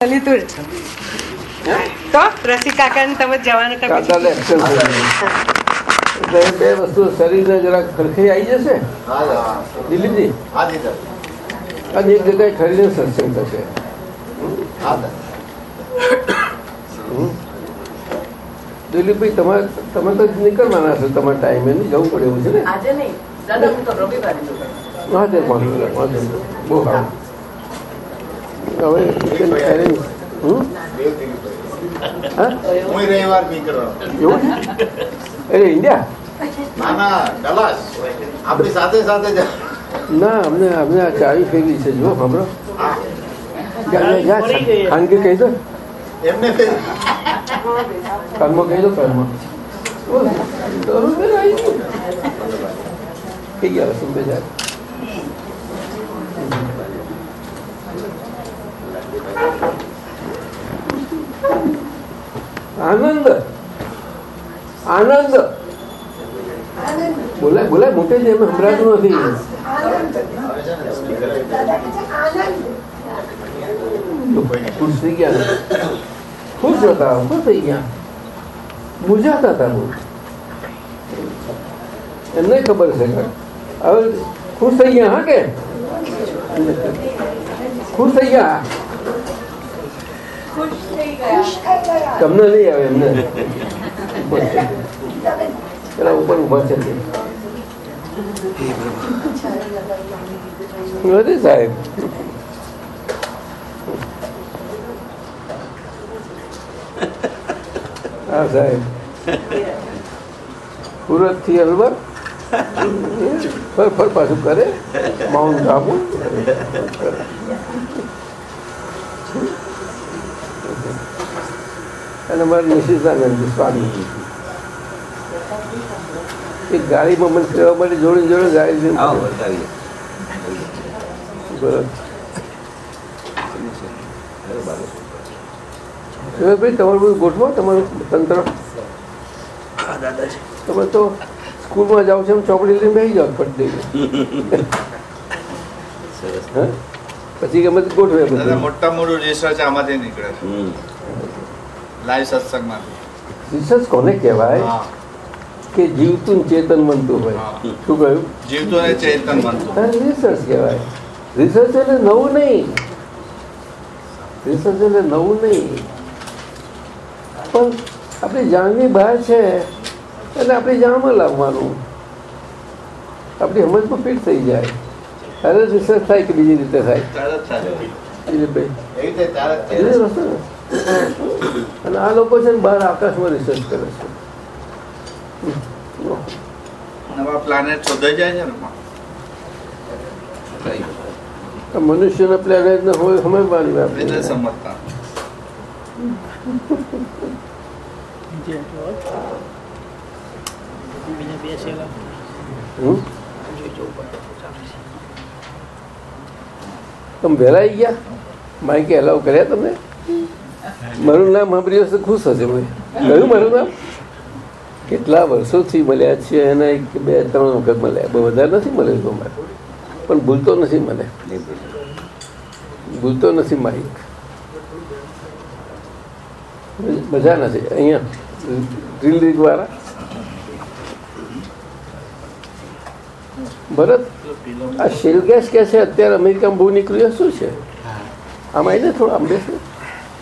લીધું તો રસી તમે જવાનું. એટલે બે વસ્તુ શરીરને જરાક ખરખરી આવી જશે? દિલીપજી? અને એક જગ્યાએ ખરીને સત્સંગ થશે. હમ. દિલીપભાઈ તમારે તમે તો નીકળવાના છો તમારા ટાઈમે. નહીં જવું પડે એવું છે ને? આજે નહીં. દાદા હું તો રવિવારે બહુ હા તે હવે weekend arrange. હા? હું રવિવાર એવું? અરે ઇન્ડિયા? આપણી સાથે સાથે જ. ના અમને અમને આ ચાવી ફેરવી છે. જો જા. ખાનગી કહી દો. એમને કર્મ કહી દો કર્મ. થઈ ગયા સુંદર આનંદ. આનંદ. બોલાય બોલાય મોટે છે એમ સંભળાતું નથી ખુશ થઈ ગયા ખુશ હતા ખુશ થઈ ગયા. મૂંઝાતા હતા બહુ. એમને ખબર છે. હવે ખુશ થઈ ગયા, હા કે? ખુશ થઈ ગયા. તમને નહીં આવે એમને. પેલા ઉપર ઊભા છે. નથી સાહેબ. હા સાહેબ. સુરતથી અલવર. ફર ફર પાછું કરે. માઉન્ટ આબુ. અને મારા નિશિતાનંદ સ્વામી. એ ગાડીમાં મને ફેરવા માટે જોડે જોડે ગાડી લઈને આવો બતાવીએ. બરાબર. ભાઈ તમારું બધું ગોઠવો તમારું તંત્ર. તમે તો સ્કૂલમાં જાઓ છો એમ ચોપડી લઈને બેસી જાઓ ફટ દઈને. હા? પછી ગમે ગોઠવે મોટા મોટું છે આમાંથી નીકળે લાઈવ સત્સંગમાં રિસર્ચ કોને કહેવાય? કે જીવતું ચેતન બનતું હોય. શું કહ્યું? જીવતું અને ચેતન બનતું. રિસર્ચ કહેવાય. રિસર્ચ એટલે નવું નહીં. રિસર્ચ એટલે નવું નહીં. પણ આપણી જાણની બહાર છે એટલે આપણી જાણમાં લાવવાનું. આપણી સમજમાં ફિટ થઈ જાય. ત્યારે રિસર્ચ થાય કે બીજી રીતે થાય? તરત થાય. અને આ લોકો છે ને બહાર આકાશમાં રિસર્ચ કરે છે. નવા પ્લાનેટ શોધાઈ જાય છે ને મનુષ્યના પ્લેનેટ ને હોય સમજવાની વાત આપણે સમજતા. તમે વહેલા આવી ગયા? માઇકે એલાવ કર્યા તમે મારું નામ સાંભળ્યું હશે ખુશ હશે ભાઈ. કયું મારું નામ? કેટલા વર્ષોથી મળ્યા છે એને એક બે ત્રણ વખત મળ્યા. બહુ વધારે નથી મળેલું અમારે. પણ ભૂલતો નથી મને. ભૂલતો નથી માઇક. મજા નથી. અહીંયા ડ્રીલ રીગ વાળા. ભરત, આ શેલ ગેસ કે છે? અત્યારે અમેરિકામાં બહુ નીકળ્યું શું છે? આમાં આવીને થોડું. મારે દેખ-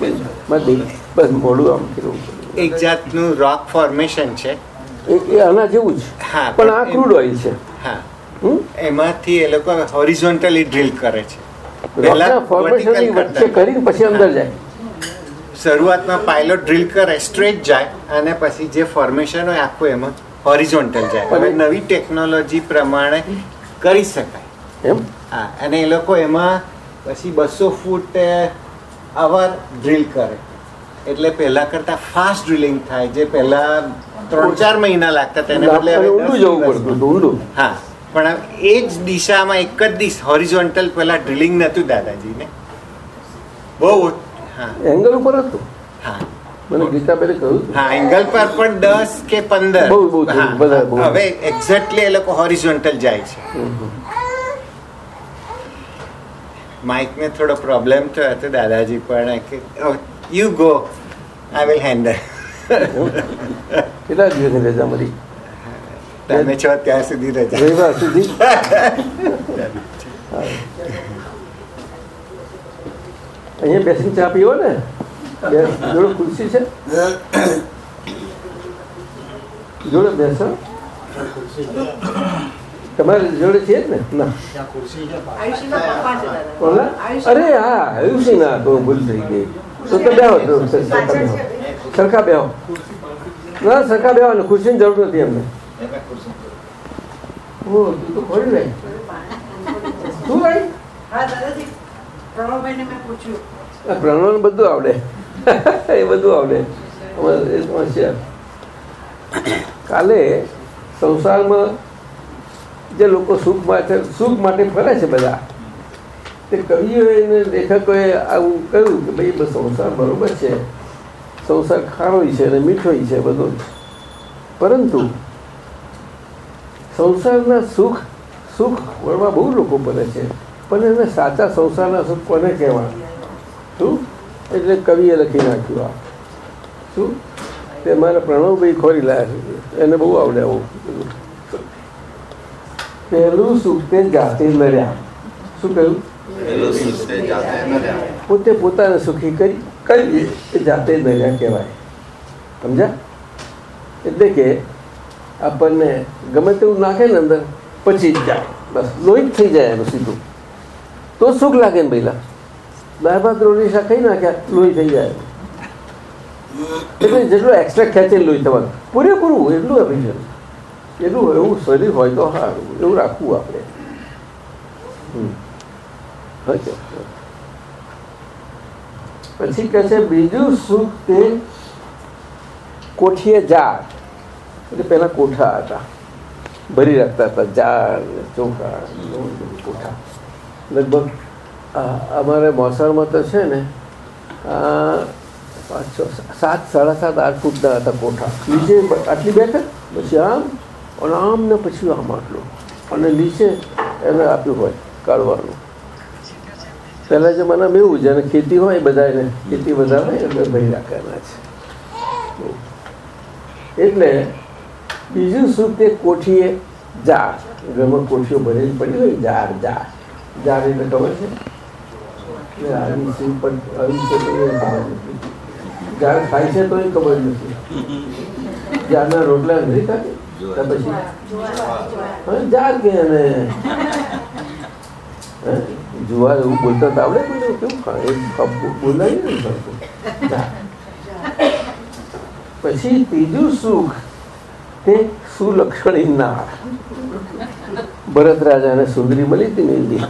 બસ મોડું આમ કર્યું એક જાતનું રોક ફોર્મેશન છે. એ આના જેવું જ. પણ આ ક્રૂડ ઓઇલ છે. હા? એમાંથી એ લોકો હોરિઝોન્ટલી ડ્રીલ કરે છે. પહેલા ફોર્મેશનની વચ્ચે કરીને પછી અંદર જાય. શરૂઆતમાં પાયલોટ ડ્રીલ કરે સ્ટ્રેટ જાય અને પછી જે ફોર્મેશન હોય આખું એમાં હોરિઝોન્ટલ જાય. હવે નવી ટેકનોલોજી પ્રમાણે કરી શકાય. એમ? હા અને એ લોકો એમાં પછી બસો ફૂટ અવર ડ્રિલ કરે. એટલે પહેલા કરતા ફાસ્ટ ડ્રિલિંગ થાય. જે પહેલા ત્રણ ચાર મહિના લાગતા તેને બદલે હવે ઊંડું જવું પડતું ઊંડું હા. પણ એ જ દિશામાં એક જ દિશ હોરિઝોન્ટલ પહેલા ડ્રિલિંગ નતું દાદાજીને. બહુ હા. એંગલ ઉપર હતું? હા. મને ગીતાબેને કહ્યું હા એંગલ પર પણ દસ કે પંદર. બહુ, બહુ હવે એક્ઝેક્ટલી એ લોકો હોરિઝોન્ટલ જાય છે. માઇકને થોડો પ્રોબ્લેમ થયો હતો દાદાજી પણ કે you go I will handle કેટલા દિવસની રજા મળી? તમે છો ત્યાં સુધી રજા. રવિવાર સુધી? અહીંયા બેસીને ચા પીવો ને? જોડે ખુરશી છે? જોડે બેસો. તમારે જોડે છે જ ને? ના? અરે હા આયુષી ના તો ભૂલ થઈ ગઈ. તો તો બેહો સરખા બેહો. ના સરખા બેહો. ને ખુરશીની જરૂર નથી અમને. ઓ તું તો ખોરી રહી તું રહી બધું આવડે. એ બધું આવડે. કાલે સંસારમાં જે લોકો સુખ માટે સુખ માટે ફરે છે બધા, તે કવિઓએ અને લેખકોએ આવું કહ્યું કે ભાઈ સંસાર બરોબર છે. સંસાર ખારોય છે અને મીઠોય છે બધો પરંતુ સંસારના સુખ સુખ વળવા બહુ લોકો પડે છે. પણ એને સાચા સંસારના સુખ કોને કહેવા શું? એટલે કવિએ લખી નાખ્યું આ. શું? તે મારા પ્રણવભાઈ ખોરી લાયા એને બહુ આવડે આવું. પહેલું સુખ તે જાતે લડ્યા શું કહ્યું પોતે પોતાને સુખી કરી કરી એ જાતે લડ્યા કહેવાય સમજ્યા એટલે કે આપણને ગમે તેવું નાખે ને અંદર પછી જ જાય બસ લોહી જ થઈ જાય એનું સીધું તો સુખ લાગે ને પહેલાં દાળ ભાત રોટલી શાક ખાઈ નાખ્યા લોહી થઈ જાય એટલે જેટલું એક્સ્ટ્રા ખેંચે લોહી તમારું પૂરેપૂરું એટલું આપી એટલું એવું શરીર હોય તો સારું એવું રાખવું આપણે. પછી કહે છે બીજું સુખ તે કોઠીએ ઝાડ એટલે પહેલાં કોઠા હતા ભરી રાખતા હતા ઝાડ ચોખા કોઠા લગભગ અમારે મોસાળમાં તો છે ને પાંચ છ સાત સાડા સાત આઠ ફૂટના હતા કોઠા નીચે આટલી બેઠક પછી આમ અને આમ પછી આમ આટલું અને નીચે એને આપ્યું હોય, કાઢવાનું. પહેલાં જમાનામાં એવું જેને ખેતી હોય બધાને ખેતી વધારે હોય, એટલે ભાઈ રાખવાના છે. એટલે બીજું શું તે કોઠીએ જાર ઘરમાં કોઠીઓ ભરેલી પડી હોય જાર જાર જાર એટલે ખબર છે? જાર ખાય છે તો એ ખબર નથી. જારના રોટલા નથી ખાતી? એને હે? જુવાર એવું બોલતા તો આવડે? કેવું બોલાય ને પછી ત્રીજું સુખ તે સુલક્ષણી ના ભરત રાજાને સુંદરી મળી હતી ને એની.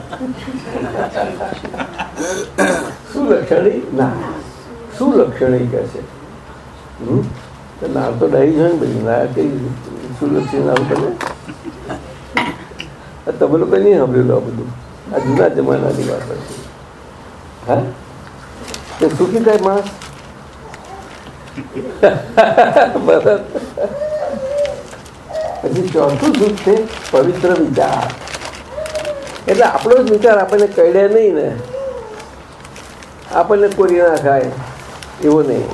સુલક્ષણી ના સુલક્ષણી કહે છે. નાર તો ડાઈ જાય ને બધી નાર કઈ સુલક્ષણી નામ તમે તમે લોકો નહીં સાંભળેલું આ બધું. આ જૂના જમાનાની વાત છે. હા? તે સુખી થાય માણસ? પછી ચોથું સુખ છે પવિત્ર વિચાર. એટલે આપણો જ વિચાર આપણને કડે નહીં ને. આપણને કોરી ના ખાય એવો નહીં.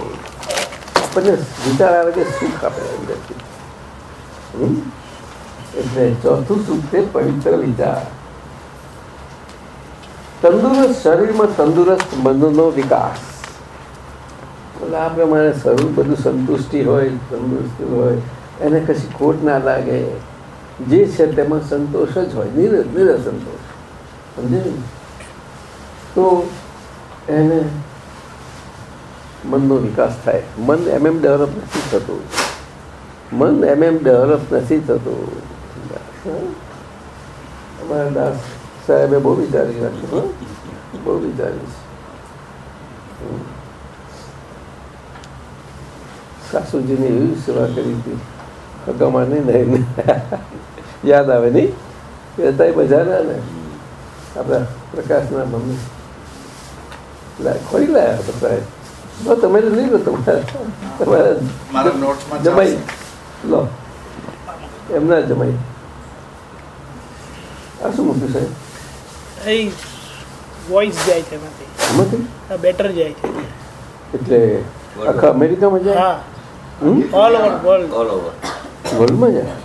આપણને વિચાર આવે કે સુખ આપે? એટલે ચોથું સુખ છે પવિત્ર વિચાર. તંદુરસ્ત શરીરમાં તંદુરસ્ત મનનો વિકાસ. એટલે આ પ્રમાણે શરીર બધું સંતુષ્ટિ હોય, તંદુરસ્તી હોય, એને કશી ખોટ ના લાગે. જે છે તેમાં સંતોષ જ હોય, નિર, નિરસંતોષ. સમજે ને? તો એને મનનો વિકાસ થાય. મન એમ એમ ડેવલપ નથી થતું. મન એમ એમ ડેવલપ નથી થતું? અમારા દાસ સાહેબે બહુ વિચારી રાખ્યું? બહુ વિચાર્યું છે સાસુજીની એવી સેવા કરી હતી હકામાને નહીં યાદ આવે નહીં કહેતા બજાર ને આપણા પ્રકાશના મમ્મી ખોઈ લાયા હતા સાહેબ તમે તો નહીં લો તમારા તમારા જમાઈ લો. એમના જમાઈ. શું મૂક્યું સાહેબ એ વોઇસ જાય છે એમાંથી. એમાંથી? આ બેટર જાય છે. એટલે આખા અમેરિકામાં જાય? હા? All over world all over વર્લ્ડમાં જાય?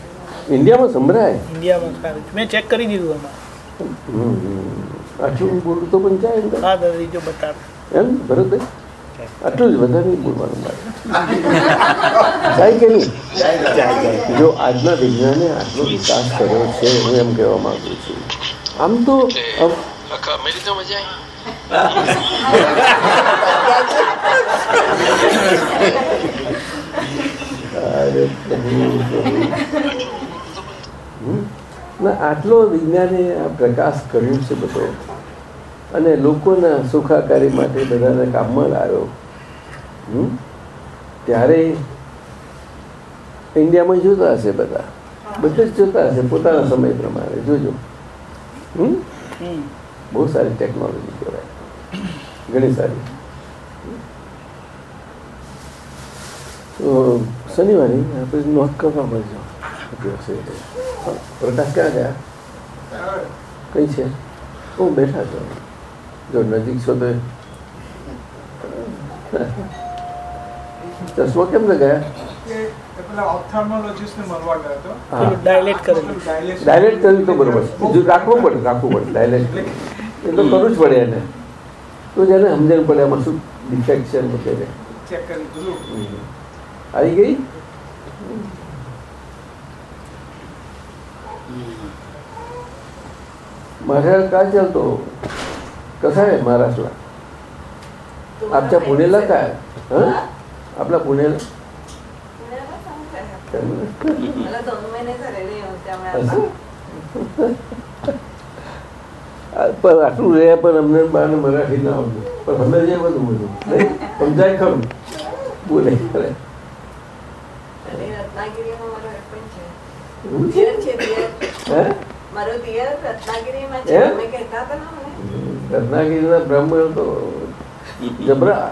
ઇન્ડિયામાં સંભળાય? ઇન્ડિયામાં સારું મેં ચેક કરી દીધું એમાં. આટલું બોલું તો પણ જાય હા દાદા જો બતાવ. એમ? બરોબર આટલું જ વધારે નહીં બોલવાનું જાય કે નહીં? જો આજના વિજ્ઞાને આટલો વિકાસ કર્યો છે હું એમ કહેવા માંગુ છું. આમ તો આટલો વિજ્ઞાને આ પ્રકાશ કર્યો છે બધો. અને લોકોના સુખાકારી માટે બધાને કામમાં લાવ્યો. હમ? ત્યારે ઇન્ડિયામાં જોતા હશે બધા. બધે જ જોતા હશે પોતાના સમય પ્રમાણે. જોજો. બહુ સારી ટેકનોલોજી કહેવાય. ઘણી સારી. તો શનિવારે આપણે નોંધ કરવા મળજો. દિવસે. પ્રકાશ ક્યાં ગયા? કઈ છે? હું બેઠા છો. જો નજીક છો તો ચશ્મો કેમ લગાયા ડાયલેટ કર્યું તો બરોબર રાખવું રાખવું પડે ડાયલેટ એ તો કરવું જ પડે એને. તો જેને સમજણ પડે એમાં શું ડિફેક્ટ છે આવી ગઈ? મહારાજ કા ચાલતો? कसा आहे महाराष्ट्रला आमच्या पुण्याला काय हं? आपला पुण्याला काय म्हणलं? मला दोन महिने झालेले येऊन त्यामुळे असं आता આ પણ આટલું રહે પણ અમને બાને મરાઠી ના આવડતું પણ અમે જે બધું બધું નહીં સમજાય ખરું બોલે ખરે અને રત્નાગીરીમાં રત્નાગીરીના બ્રાહ્મણ તો જબરા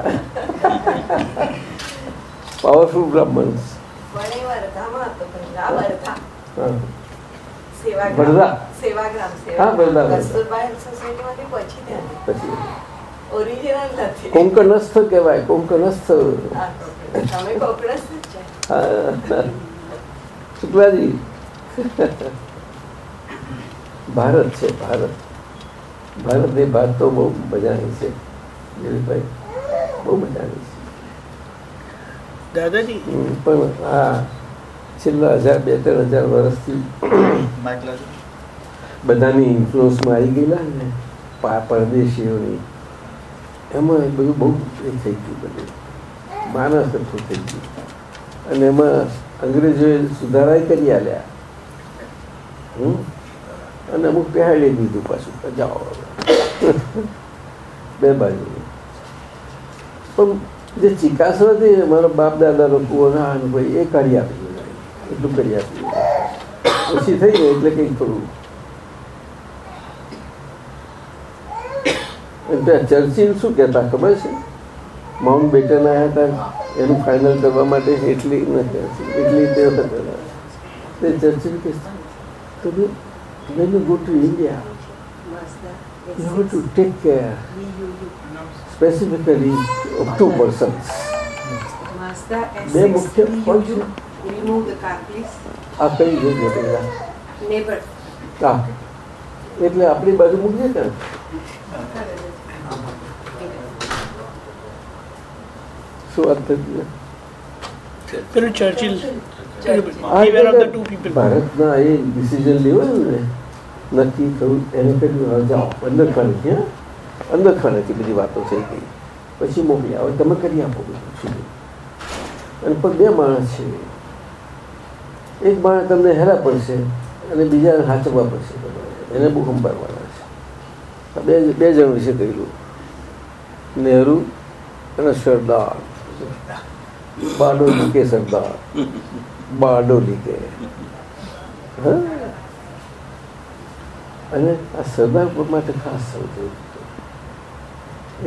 પાવરફુલ બ્રાહ્મણ કોંકણસ્થ કહેવાય કોંકણસ્થ. શુક્લાજી ભારત છે ભારત ભારતની ભાત તો બહુ મજાની છે. દિલીપભાઈ બહુ મજાની છે. દાદાજી? પણ આ છેલ્લા હજાર બે ત્રણ હજાર વર્ષથી બધાની ઇન્ફ્લુઅન્સમાં આવી ગયેલા ને પા પરદેશીઓની. એમાં બધું બહુ એ થઈ ગયું બધું. માનસ સરખું થઈ ગયું. અને એમાં અંગ્રેજોએ સુધારા કરી આલ્યા. અને અમુક પહેરાડી દીધું પાછું. જાઓ. બે બાજુ. પણ જે ચિકાસ હતી મારા બાપ દાદા લોકો ભાઈ એ કાઢી આપી એટલું કરી આપ્યું ઓછી થઈ ગઈ એટલે કંઈક થોડું. એટલે ચર્ચિલ શું કહેતા ખબર છે? માઉન્ટ બેટન આવ્યા હતા એનું ફાઇનલ કરવા માટે એટલી એટલી તે વખત તે ચર્ચિલ કે તમે go to India, you have to take care specifically of two persons. બે મુખ્ય કોણ Remove the car, please. આ કઈ જગ્યા પહેલા Neighbor. હા એટલે આપણી બાજુ મૂકીએ ને શું વાત થઈ પેલું ચર્ચિલ ભારતના એ ડિસિઝન લેવાયું ને નક્કી થયું, એને કહ્યું જાઓ, અંદર ખાનેથી હા? અંદર બધી વાતો થઈ ગઈ. પછી મોકલી આવે, તમે કરી આપો બધું અને પણ બે માણસ છે. એક માણસ તમને હેરા પડશે અને બીજાને હાચવવા પડશે એને બહુ સંભાળવાના છે. બે બે જણ વિશે કહ્યું નહેરુ અને સરદાર. બારડોલી કે સરદાર? બારડોલી કે. હા? અને આ સરદાર માટે ખાસ સૌથી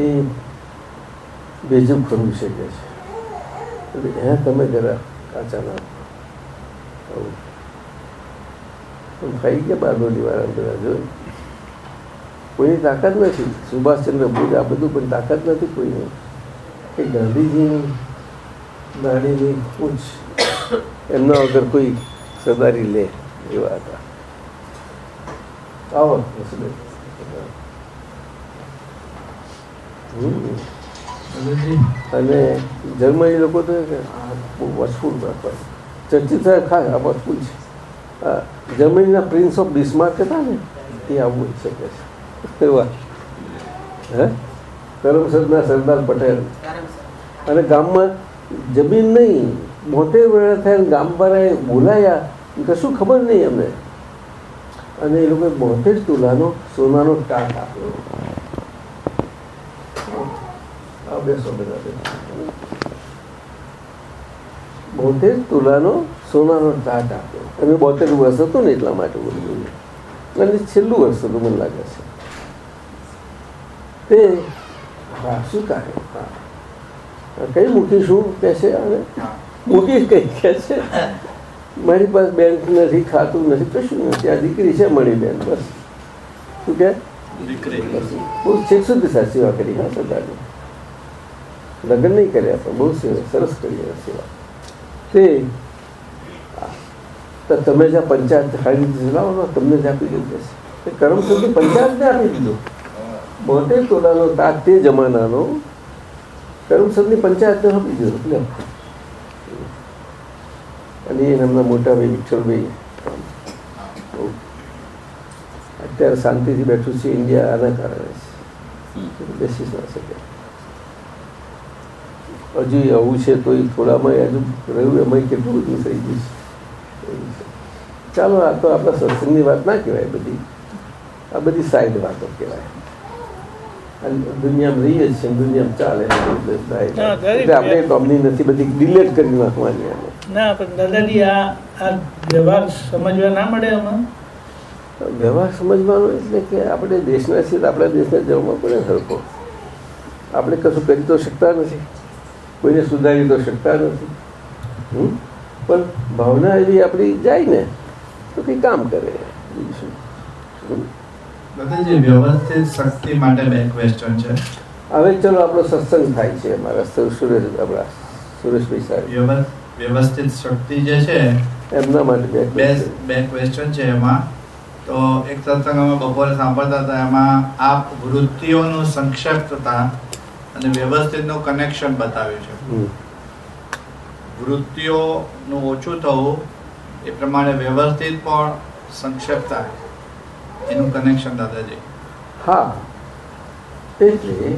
એ બેજું ખરું છે. કે છે એને તમે જરા કાચા ના ખાઈ ગયા બારડોલી વાળા બધા જોઈ. કોઈની તાકાત નથી. સુભાષચંદ્ર બોઝ આ બધું પણ તાકાત નથી કોઈની કે ગાંધીજીની નાણીની પૂછ. એમના વગર કોઈ સદારી લે એવા હતા. વસુદેવ. હમ. અને જર્મની લોકો તો બહુ વચફૂલ રાખવા ચર્ચિત ખાય આ વચફૂલ છે જર્મનીના પ્રિન્સ ઓફ બિસ્માર્ક હતા ને એ આવું હોઈ શકે છે એવા હે કરમસદના સરદાર પટેલ અને ગામમાં જમીન નહીં મોટે વેળા થયા ગામ પર બોલાયા કશું ખબર નહીં એમને અને એ લોકોએ બોતેર તુલાનો સોનાનો ટાંક આપ્યો. બેસો બધા તુલાનો સોનાનો ટાટ આપ્યો. અને બોતેર વર્ષ હતું ને એટલા માટે બોલ્યું અને છેલ્લું વર્ષ હતું મને લાગે છે. તે શું કાઢે કઈ મૂકીશું કે છે? અને? મૂકી કઈ કે છે? મારી પાસે બેંક નથી ખાતું નથી કશું નથી. આ દીકરી છે મળી બેન બસ. શું કે? બહુ છેક સુધી સેવા કરી હા સરદારની લગ્ન નહીં કર્યા પણ બહુ સેવા સરસ કરી સેવા. તે તમે જ્યાં પંચાયત ખાલી જણાવો ને તમને જ આપી દીધું છે કરમ સુધી પંચાયતને આપી દીધું. બોતેર તોલાનો તાત તે જમાનાનો કરમસદની પંચાયતને આપી દીધો. અને એ એમના મોટા ભાઈ વિઠ્ઠલભાઈ અત્યારે શાંતિથી બેઠું છે ઇન્ડિયા આના કારણે છે. બેસી ના શકે. હજુ આવું છે તો એ થોડામાં હજુ રહ્યું એમાં કેટલું બધું થઈ ગયું. ચાલો આ તો આપણા સત્સંગની વાત ના કહેવાય બધી. આ બધી સાઈડ વાતો કહેવાય. દુનિયામાં રહીએ છીએ દુનિયામાં ચાલે. એટલે આપણે કોમની નથી બધી ડિલેટ કરી નાખવાની ના પણ દાદાજી આ આ વ્યવહાર સમજવા ના મળે આમાં વ્યવહાર સમજવાનો એટલે કે આપણે દેશના છીએ આપણા દેશને જવામાં પડે સરખો આપણે કશું કરી તો શકતા નથી કોઈને સુધારી તો શકતા નથી? પણ ભાવના એવી આપણી જાય ને તો કંઈ કામ કરે બીજું? દાદાજી વ્યવસ્થિત શક્તિ માટે બે ક્વેશ્ચન છે. હવે ચલો આપણો સત્સંગ થાય છે અમારા સુરેશ આપણા સુરેશભાઈ સાહેબ. વ્યવ- વ્યવસ્થિત શક્તિ જે છે એમના માટે બે બે. ક્વેશ્ચન છે એમાં. તો એક સત્સંગ અમે બપોરે સાંભળતા હતા એમાં આપ વૃત્તિઓનું સંક્ષેપ્તતા અને વ્યવસ્થિતનું કનેક્શન બતાવ્યું છે. વૃત્તિઓનું ઓછું થવું એ પ્રમાણે વ્યવસ્થિત પણ સંક્ષેપતા એનું કનેક્શન દાદાજી. હા. એટલે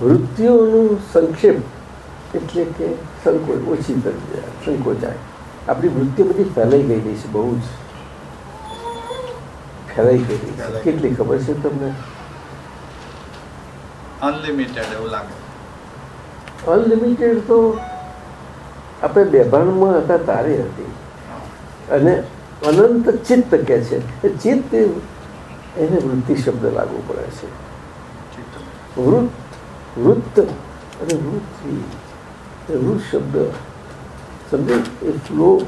વૃત્તિઓનું સંક્ષેપ એટલે કે સંકોચ ઓછી કરી જાય સંકોચાય આપણી વૃત્તિઓ બધી ફેલાઈ ગયેલી છે બહુ જ ફેલાઈ ગયેલી છે. કેટલી ખબર છે તમને? અનલિમિટેડ એવું લાગે. અનલિમિટેડ તો આપણે બેભાનમાં હતા તારે હતી. અને અનંત ચિત્ત કે છે. એ ચિત્ત એને વૃત્તિ શબ્દ લાગુ પડે છે. વૃત્ત વૃત્ત અને વૃત્તિ વૃત્ત શબ્દ સમજે? એ ફ્લો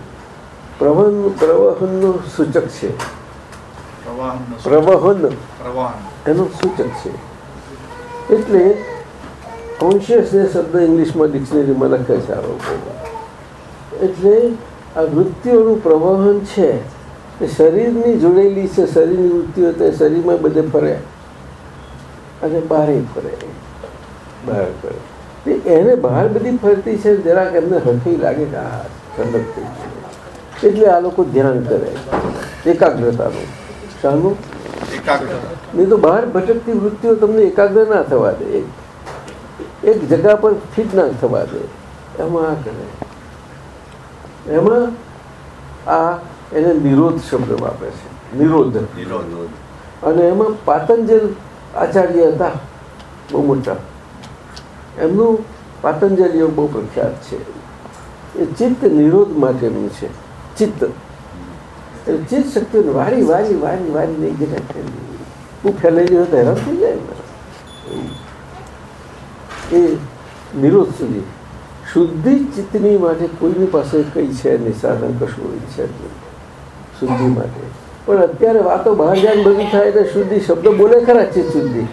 પ્રવહન પ્રવહનનો સૂચક છે. પ્રવહન. એનો સૂચક છે. એટલે કોન્શિયસનેસ શબ્દ ઇંગ્લિશમાં ડિક્શનરીમાં લખે છે આ એટલે આ વૃત્તિઓનું પ્રવહન છે. એ શરીરની જોડેલી છે. શરીરની વૃત્તિઓ તે શરીરમાં બધે ફરે. અને બહારે ફરે. બહાર ફરે. એને બહાર બધી ફરતી છે. જરાક એમને હરખી લાગે કે આ ઠંડક થઈ એટલે આ લોકો ધ્યાન કરે. એકાગ્રતાનું. શાનું? એકાગ્રતા. નહીં તો બહાર ભટકતી વૃત્તિઓ તમને એકાગ્ર ના થવા દે. એક એક જગા પર ફિટ ના થવા દે. એમાં આ કરે. એમાં આ એને નિરોધ શબ્દ વાપરે છે. નિરોધ. અને એમાં પાતંજલ આચાર્ય હતા બહુ મોટા. એમનું પાતંજલિઓ બહુ પ્રખ્યાત છે. એ ચિત્ત નિરોધ માટેનું છે. ચિત્ત. ચિત્ત શક્તિઓને વારી વારી વારી વારી નહીં જગ્યાએ ફેરવી હું ફેલાઈ ગયો હેરાન થઈ જાય એ નિરોધ સુધી. શુદ્ધિ ચિત્તની માટે કોઈની પાસે કઈ છે નહીં, સાધન કશું છે શુદ્ધિ માટે. પણ અત્યારે વાતો બહાર જાણ બધું થાય એટલે શુદ્ધિ શબ્દ બોલે ખરા છે શુદ્ધિ?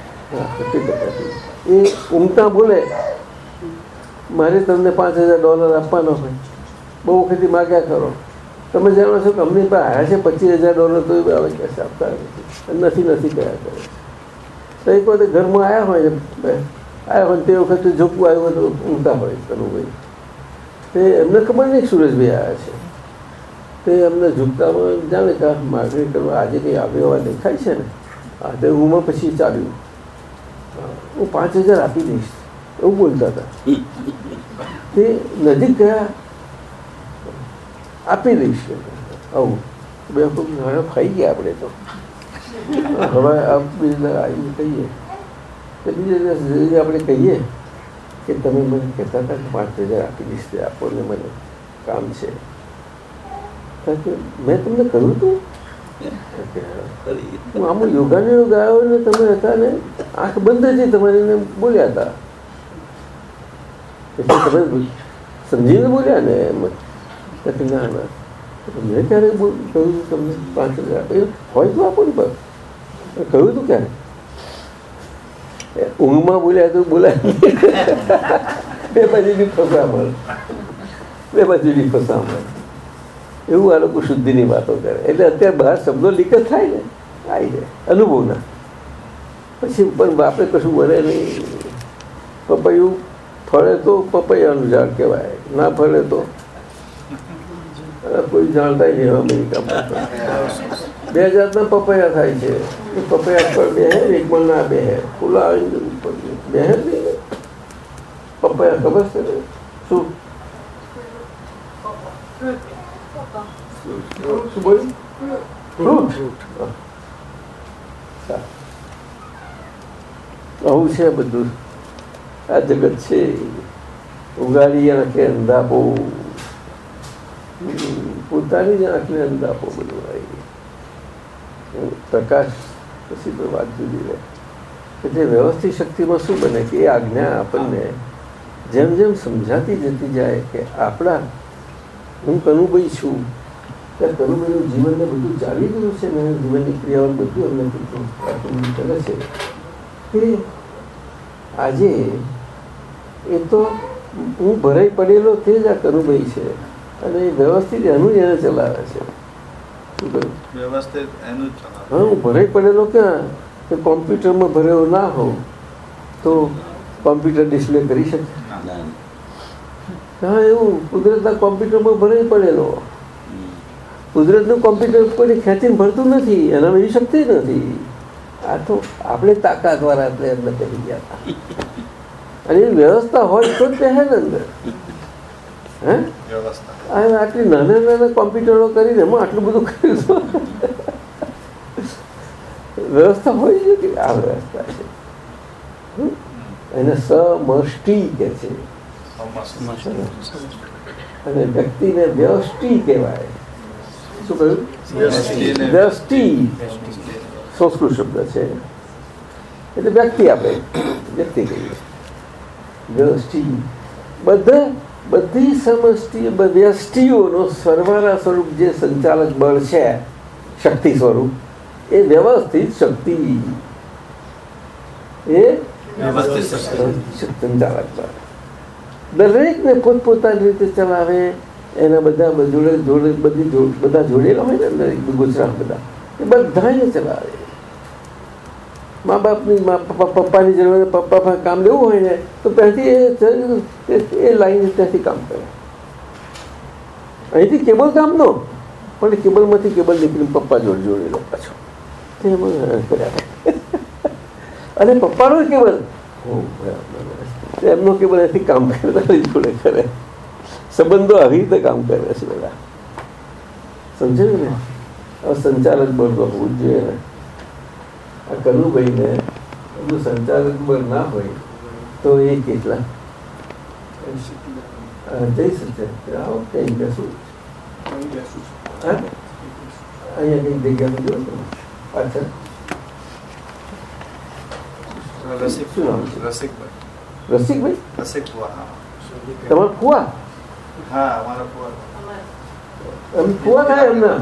એ ઉમતા બોલે. મારે તમને પાંચ હજાર ડોલર આપવાનો હોય. બહુ વખતથી માગ્યા કરો તમે જાણો છો કે અમને પાસે આવ્યા છે પચીસ હજાર ડોલર તો આવે કે આપતા નથી. નથી કયા કરે તો એક વખતે ઘરમાં આવ્યા હોય આવ્યા તે વખતે ઝોકવું આવ્યું તો ઊંઘતા હોય તનુભાઈ તે એમને ખબર નહીં સુરેશભાઈ આવ્યા છે. તે એમને ઝૂકતામાં જાણે કે માગણી કરવા આજે કંઈ આવે એવા દેખાય છે ને? આજે ઊંઘમાં પછી ચાલ્યું. હું પાંચ હજાર આપી દઈશ. એવું બોલતા હતા. તે નજીક ગયા. આપી દઈશ. આવું. બે ખાઈ ગયા આપણે તો. હવે આ બીજા આવીને કહીએ. તો બીજા આપણે કહીએ કે તમે મને કહેતા હતા કે પાંચ હજાર આપી દઈશ આપો ને મને કામ છે. કારણ કે મેં તમને કહ્યું હતું હું આમાં યોગાને ગાયો ને તમે હતા ને, આંખ બંધ હતી તમારે બોલ્યા હતા. એટલે તમે સમજીને બોલ્યા ને એમ? ના ના. મેં ક્યારે કહ્યું તમને પાંચ હજાર હોય તો આપો ને બસ કહ્યું હતું ક્યારે? ઊંઘમાં બોલ્યા તો બોલાય. બે બાજુની ફસામણ. બે બાજુની ફસામણ. એવું આ લોકો શુદ્ધિની વાતો કરે. એટલે અત્યારે બહાર શબ્દો લીક જ થાય ને. આવી જાય અનુભવના. પછી પણ બાપે કશું વળે નહીં. પપૈયું ફળે તો પપૈયાનું ઝાડ કહેવાય. ના ફળે તો. કોઈ જાણતા નહીં અમેરિકામાં. બે જાતના પપૈયા થાય છે. એ પપૈયા પર બે હે એક પણ ના બે હે. ખુલ્લા આવીને ઉપર બે હે નહીં પપૈયા ખબર છે શું? શું બોલ્યું ફ્રૂટ? આવું છે બધું. આ જગત છે. ઉગાડી નાખે અંધાપો. પોતાની જ આંખને અંધાપો બધું આવી. પ્રકાશ પછી તો વાત જુદી રહે એટલે વ્યવસ્થિત શક્તિમાં શું બને? કે એ આજ્ઞા આપણને જેમ જેમ સમજાતી જતી જાય કે આપણા હું કનુભાઈ છું. ત્યાં કનુભાઈનું જીવનને બધું ચાલી ગયું છે ને જીવનની ક્રિયાઓ બધું અમને બધું કરે છે. કે આજે એ તો હું ભરાઈ પડેલો તે જ આ કનુભાઈ છે. અને એ વ્યવસ્થિત એનું એને ચલાવે છે. હા હું ભરાઈ પડેલો ક્યાં? કે કોમ્પ્યુટરમાં ભરેલો ના હોઉં તો કોમ્પ્યુટર ડિસ્પ્લે કરી શકે? હા એવું. કુદરતના કોમ્પ્યુટરમાં ભરાઈ પડેલો. કુદરતનું કોમ્પ્યુટર કોઈ ખેંચીને ભરતું નથી એનામાં એવી શક્તિ નથી. આ તો આપણે તાકાતવાળા આપણે અંદર કરી ગયા હતા. અને એ વ્યવસ્થા હોય તો જ પહેરે ને અંદર. હે? આટલી નાના નાના કોમ્પ્યુટરો કરીને એમાં આટલું બધું કર્યું વ્યવસ્થા હોય છે કે? આ વ્યવસ્થા છે. એને સમષ્ટિ કે છે. અને વ્યક્તિને વ્યષ્ટિ કહેવાય. શું કહ્યું? વ્યષ્ટિ. સંસ્કૃત શબ્દ છે. એટલે વ્યક્તિ આપણે વ્યક્તિ કહીએ. વ્યષ્ટિ. બધા બધી સમષ્ટિ વ્યષ્ટિઓનો સરવાળા સ્વરૂપ જે સંચાલક બળ છે શક્તિ સ્વરૂપ એ વ્યવસ્થિત શક્તિ. એ સંચાલક બળ. દરેકને પોતપોતાની રીતે ચલાવે એના બધા જોડે જોડે બધી બધા જોડેલા હોય ને અંદર ગુજરાત બધા એ બધાને ચલાવે. મા બાપની પપ્પાની જરૂર પપ્પા પાસે કામ લેવું હોય ને તો ત્યાંથી એ લાઈન ત્યાંથી કામ કરે. અહીંથી કેબલ કામ નો પણ કેબલમાંથી કેબલ નીકળીને પપ્પા જોડે જોડેલો પાછો. અને પપ્પાનો કેબલ. એમનો કેબલ એથી કામ કરતા જોડે કરે. સંબંધો આવી રીતે કામ કરે છે બધા. સમજે ને સંચાલક બળ હોવું જોઈએ આ કનુભાઈને એમનું સંચાલક બળ ના હોય તો એ કેટલા હા, જઈ શકે આવો કઈ બેસું હા? અહીંયા કઈ જગ્યા જો પાછળ રસિક શું નામ છે? રસિકભાઈ રસિકભાઈ રસિક ફુવા, હા. તમારા ફુવા હા અમારા ફુવા એમ ફુવા થાય એમના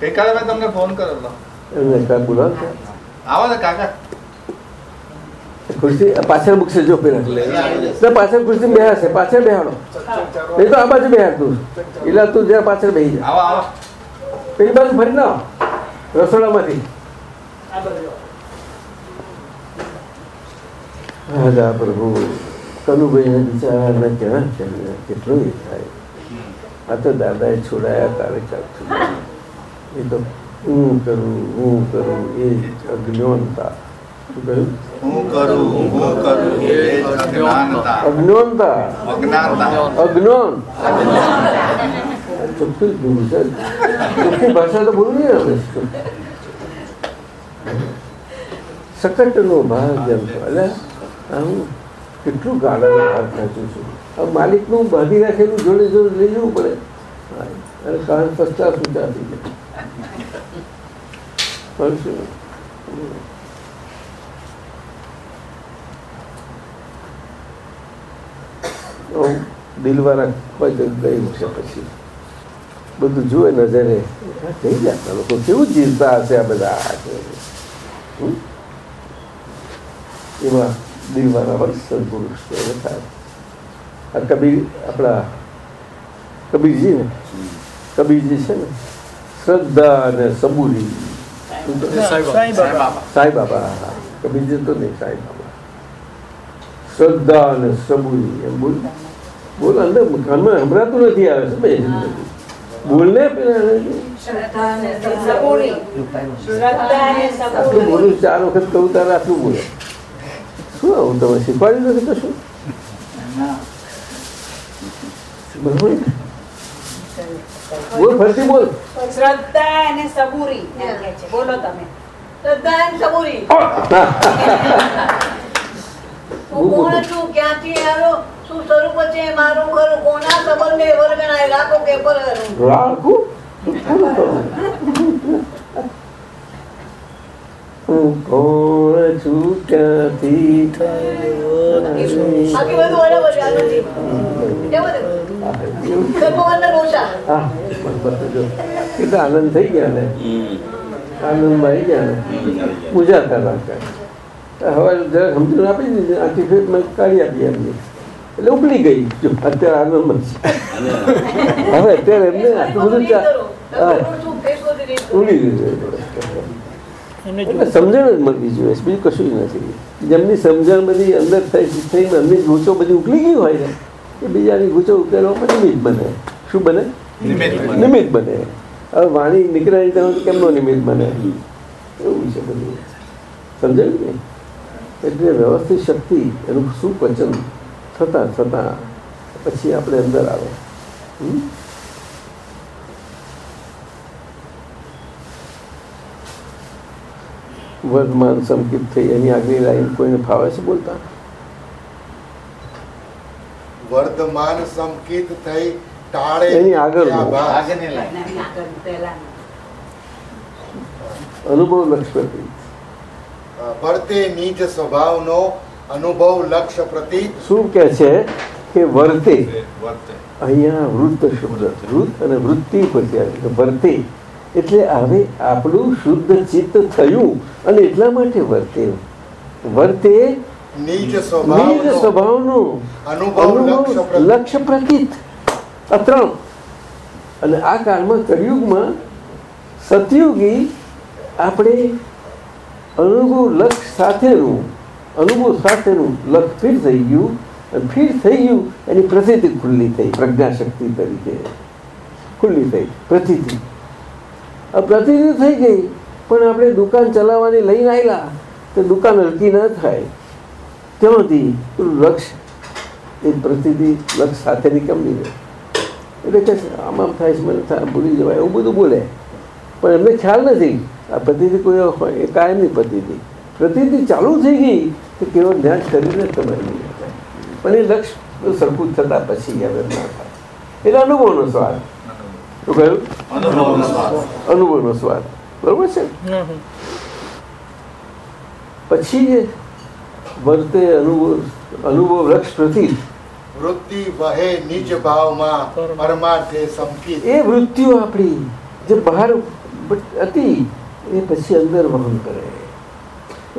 ગઈકાલે મેં તમને ફોન કરેલો એમને કાંઈ બોલાવતા આવો ને કાકા. ખુરશી પાછળ મૂકશે જો પેલા. પાછળ ખુરશી બેહાશે પાછળ બેહાડો નહીં તો આ બાજુ બેહાડ તું. એટલે તું જ્યાં પાછળ બેહી જા. પેલી બાજુ ફરી ના રસોડામાંથી. હા પ્રભુ. કનુભાઈ છે ને કેટલો એ થાય. આ તો દાદાએ છોડાયા તારે ચાલતું એ તો હું કરું હું કરું એ જ અજ્ઞાનતા. ભાષા તો બોલવી ને ભાગ એમ એટલે હું કેટલું ગાળાનો ભાગ નાચું છું. આ માલિકનું બાંધી રાખેલું જોડે જોડે લઈ જવું પડે. અને કારણ પચાસ ઊંચા થઈ જાય. દિલવાળા કોઈ ગયું છે પછી. બધું જુએ નજરે. થઈ જતા લોકો કેવું જીવતા હશે આ બધા? એવા દિલવાળા વર્ષ સદપુરુષ થાય આ કબીર આપણા કબીરજી ને? કબીરજી છે ને? શ્રદ્ધા અને સબૂરી. શું કહે? સાંઈ બાબા સાંઈ બાબા તો નહીં સાંઈ બાબા શ્રદ્ધા અને સબૂરી એમ બોલ બોલ અંદર ઘરમાં સંભળાતું નથી આવે છે બે બોલ ને આટલું બોલું ચાર વખત કહું તારે આટલું બોલે શું આવું તમે શીખવાડ્યું નથી કશું શું ને? બોલ ફરતી બોલ. શ્રદ્ધા અને સબૂરી. બોલો તમે. શ્રદ્ધા અને સબૂરી. હું. કોણ છું? ક્યાંથી આવ્યો? શું સ્વરૂપ છે? મારું ઘર કોના સંબંધે વર્ગણાય રાખો કે પર રાખું હું કોણ છું ક્યાંથી બાકી બધું બરાબર છે આ નથી. કેવું છે? એવું સર્વવંદન ઓછા. હા બસ જો. કેટલા આનંદ થઈ ગયા ને. આનંદમાં આવી ગયા ને. પૂજા કરવા હવે જરાક સમજણ આપી દીધી. આખી ફેર મેં કાઢી આપી એમને. એટલે ઉપલી ગઈ. જો અત્યારે આનંદમાં છે. હવે અત્યારે એમને આટલું બધું? ઉડી એટલે સમજણ જ મળવી જોઈએ બીજું કશું જ નથી. જેમની સમજણ બધી અંદર થઈ થઈને એમની ગૂંચો બધી ઉકલી ગઈ હોય ને એ બીજાની ગૂંચો ઉકેલવામાં નિમિત્ત બને. શું બને? નિમિત્ત બને. હવે વાણી નીકળાની તો કેમનો નિમિત્ત બને? એવું છે બધું. સમજાયું ને એટલે વ્યવસ્થિત શક્તિ એનું સુપચન થતાં થતાં પછી આપણે અંદર આવે. હમ? વર્તમાન સંકિત થઈ એની આગલી લાઈન કોઈને ફાવે છે બોલતા વર્ધમાન સંકિત થઈ ટાળે એની આગળ. અનુભવ લક્ષ્યપતિ વર્તે નીચ સ્વભાવનો અનુભવ લક્ષ્ય પ્રતીત શું કે છે? કે વર્તે. વર્તે અહીંયા વૃત્ત શબ્દ વૃત્ત અને વૃત્તિ પરથી આવે વર્તે. એટલે હવે આપણું શુદ્ધ ચિત્ત થયું અને એટલા માટે વર્તે. વર્તે નિજ સ્વભાવનો અનુભવ લક્ષ્ય પ્રતીત. આ ત્રણ. અને આ કાળમાં કળિયુગમાં સતયુગી આપણે અનુભવ લક્ષ સાથેનું અનુભવ સાથેનું લક્ષ ફીર થઈ ગયું. ફીર થઈ ગયું એની પ્રતિતિ ખુલ્લી થઈ પ્રજ્ઞાશક્તિ તરીકે. ખુલ્લી થઈ પ્રતિતિ. પ્રતિતિ થઈ ગઈ, પણ આપણે દુકાન ચલાવવાની લઈને આવેલા તો દુકાન હલકી ન થાય. તેમાંથી લક્ષ, એ પ્રતિનિધિ લક્ષ સાથેની કેમ નહીં એટલે કે આમાં થાય છે, મને થાય ભૂલી જવાય, એવું બધું બોલે. પણ એમને ખ્યાલ નથી. આ પ્રતિનિધિ કોઈ હોય, એ કાયમની પ્રતિનિધિ પ્રતિનિધિ ચાલુ થઈ ગઈ, તો કેવો ધ્યાન શરીરને તમે પણ એ લક્ષ સરખું થતાં પછી હવે ના થાય. એટલે અનુભવનો સ્વાદ શું કહ્યું અનુભવનો સ્વાદ. બરોબર છે. પછી વર્તે અનુભવ અનુભવ લક્ષ પ્રતિ વૃત્તિ વહે નિજ ભાવમાં પરમાર્થે સંકિત. એ વૃત્તિઓ આપણી જે બહાર હતી એ પછી અંદર વહન કરે.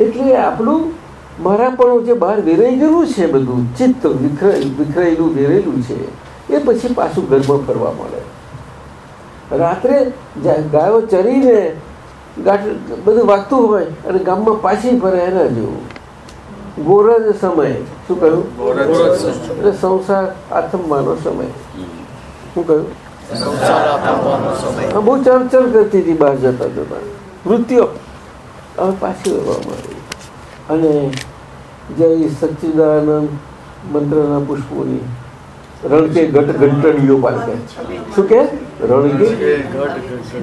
એટલે આપણું મારા પણ જે બહાર વેરાઈ ગયેલું છે બધું ચિત્ત વિખરાય વિખરાયેલું વેરેલું છે એ પછી પાછું ઘરમાં ફરવા મળે. રાત્રે ગાયો ચરીને બધું વાગતું હોય અને ગામમાં પાછી ફરે એના જેવું. ગોરજ સમય. શું કહ્યું? એટલે સંસાર આથમવાનો સમય. શું કહ્યું? બહુ ચરચર કરતી હતી બહાર જતા જતા. મૃત્યુ. હવે પાછી વળવા માંડી. અને જય સચ્ચિદાનંદ મંત્રના પુષ્પોની રણકે ઘટ ઘંટડીઓ પાલકે. શું કે? રણકે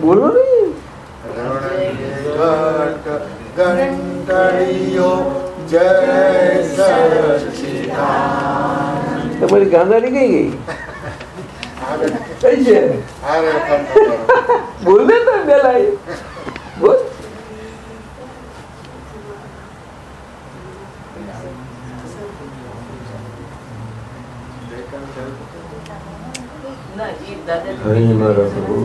બોલો ને. તમારી ગાંધારી કઈ ગઈ? કઈ છે? બોલ ને તમે બોલ. હરી મારા પ્રભુ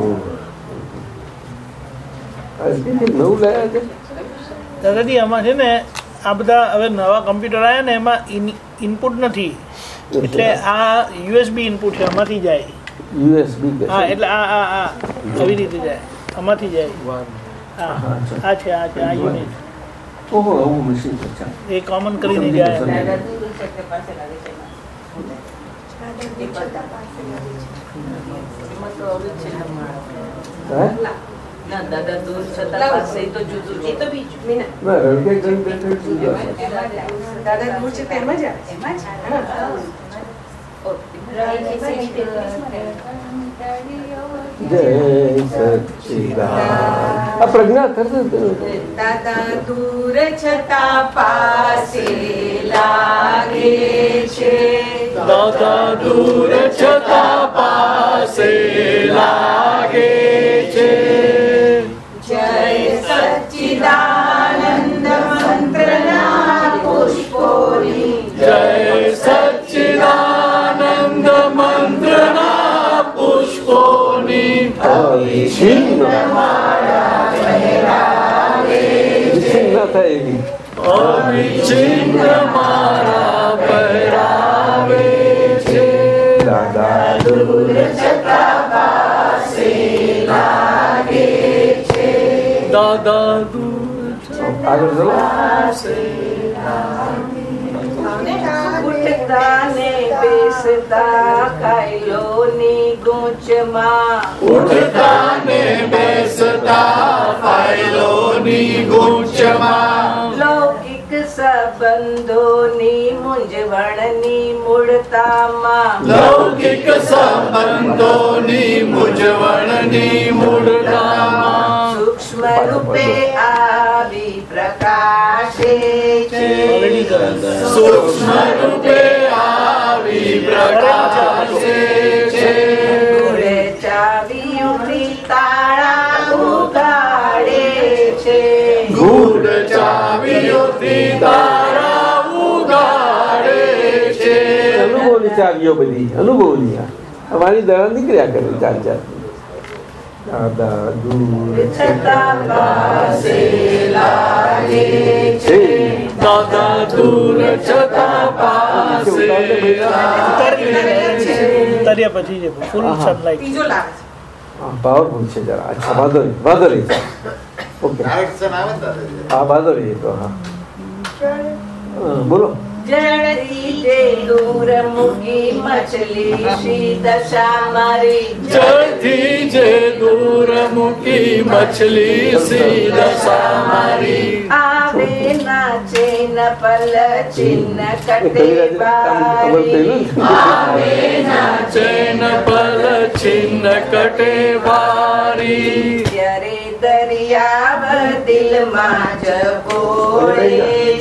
નવું લાયા છે? દાદાજી આમાં છે ને આ બધા હવે નવા કમ્પ્યુટર આવ્યા ને એમાં ઇનપુટ નથી. એટલે આ યુએસબી ઇનપુટ છે આમાંથી જાય. યુએસબી હા એટલે આ આ આ આવી રીતે જાય. આમાંથી જાય. હા આ છે આ છે આ યુનિટ ઓહો આવું મશીન છે એ કોમન કરીને જાય. પાસે લાગે છે. દાદા દૂર છે તેમ જ આવે. જય સચ્ચિદાનંદ આ પ્રજ્ઞા કરશે દાદા દૂર છતાં પાસે લાગે છે. દાદા દૂર છતાં પાસે લાગે દાદા દૂર આગળ ચલો ઉઠતા ને બેસતા ખાયલોની ગૂંચમાં ઉઠતા ને બેસતા ફાઇલોની ગૂંચમાં લૌકિક સંબંધોની મૂંઝવણની મૂળતામાં લૌકિક સંબંધોની મૂંઝવણની મૂળતામાં સૂક્ષ્મ રૂપે આવી પ્રકાશે છે સૂક્ષ્મ રૂપે આવી પ્રકાશે છે ગુરે ચાવીઓથી તાળા ઉગાડે છે ગૂઢ ચાવીઓથી તારા ઉગાડે છે અનુભવની ચાવીઓ બધી અનુભવની આ અમારી દયા નીકળ્યા કરે ચાર ચાર દાદા દૂર છતાં પાસે લાગે છે દાદા દૂર છતાં પાસે ઉતાર્યા પછી છે ફૂલ. સનલાઇટ બીજો લાગે છે. પાવરફુલ છે જરા. અચ્છા વાંધો નહીં વાંધો નહીં ઓકે આવે તો હા. હા, બોલો. જળથી જે દૂર મૂકી મછલી સી દશા મારી? જળથી જે દૂર મૂકી મછલી સી દશા મારી? આવે નાચે ન પલ ચિન્હ કટે બારી. આવે નાચે ન પલ ચિન્હ કટે બારી દરિયા દરિયાવ દિલમાં જ બોળે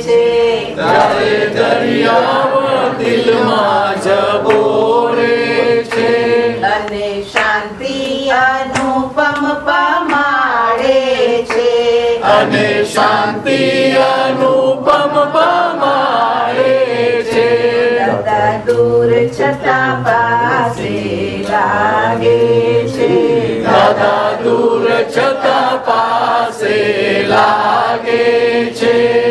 છે. ત્યારે દરિયાવ દિલમાં જબોરે છે અને શાંતિ અનુપમ પમાડે છે. અને શાંતિ અનુપમ પમાડે છે. દૂર છતાં પાસે લાગે છે. દાદા દૂર છતાં છે. એની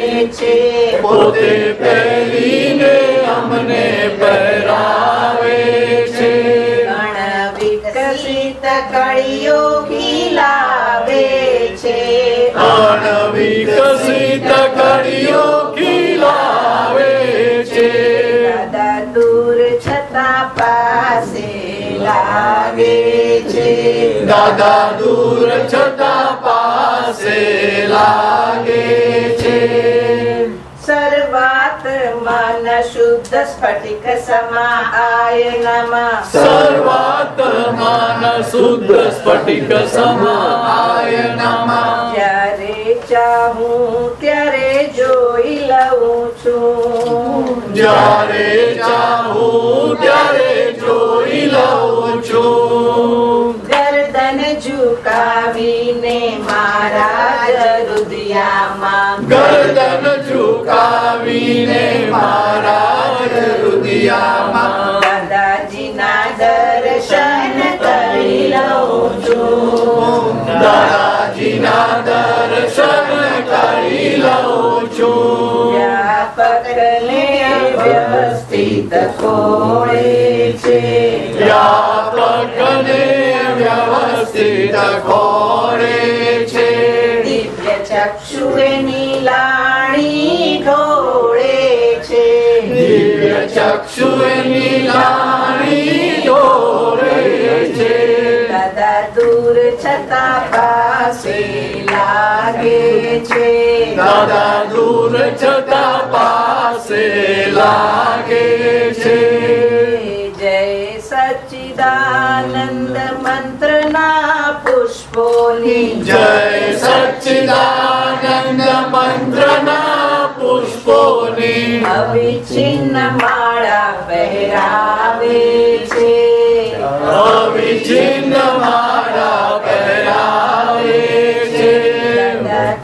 છે. પોતે પહેરીને અમને પહેરાવે છે. ગણ વિકસિત કળીઓ ખીલાવે છે. ગણ વિકસિત કળીઓ ખીલાવે છે. દાદા દૂર છતાં પાસે લાગે છે. દાદા દૂર છતાં પાસે લાગે છે. મન શુદ્ધ સ્ફટિક સમાયનમાં સર્વાત્માન શુદ્ધ સ્ફટિક સમાય નમઃ જ્યારે ચાહું ત્યારે જોઈ લઉં છું જ્યારે ચાહું ત્યારે જોઈ લઉં છું ગરદન ઝુકાવીને મારા હૃદયામાં ગરદન ઝુકાવીને મારા હૃદયામાં દાદાજીના દર્શન કરી લઉં છું. દાદાજીના દર્શન કરી લઉં છું. વ્યાપકને વ્યવસ્થિત કોળે છે? વ્યવસ્થિત ખોળે છે. દિવ્ય ચક્ષુએ નીલાણી ઢોળે છે. દિવ્ય ચક્ષુની લાણી દોરે છે. દાદા દૂર છતાં પાસે લાગે છે. દાદા દૂર છતાં પાસે લાગે છે. જય સચ્ચિદાનંદ મંત્રના પુષ્પોની જય સચ્ચિદાનંદ મંત્રના પુષ્પોની અવિચિન્ન માળા પહેરાવે છે અવિચિન્ન માળા પહેરાવે છે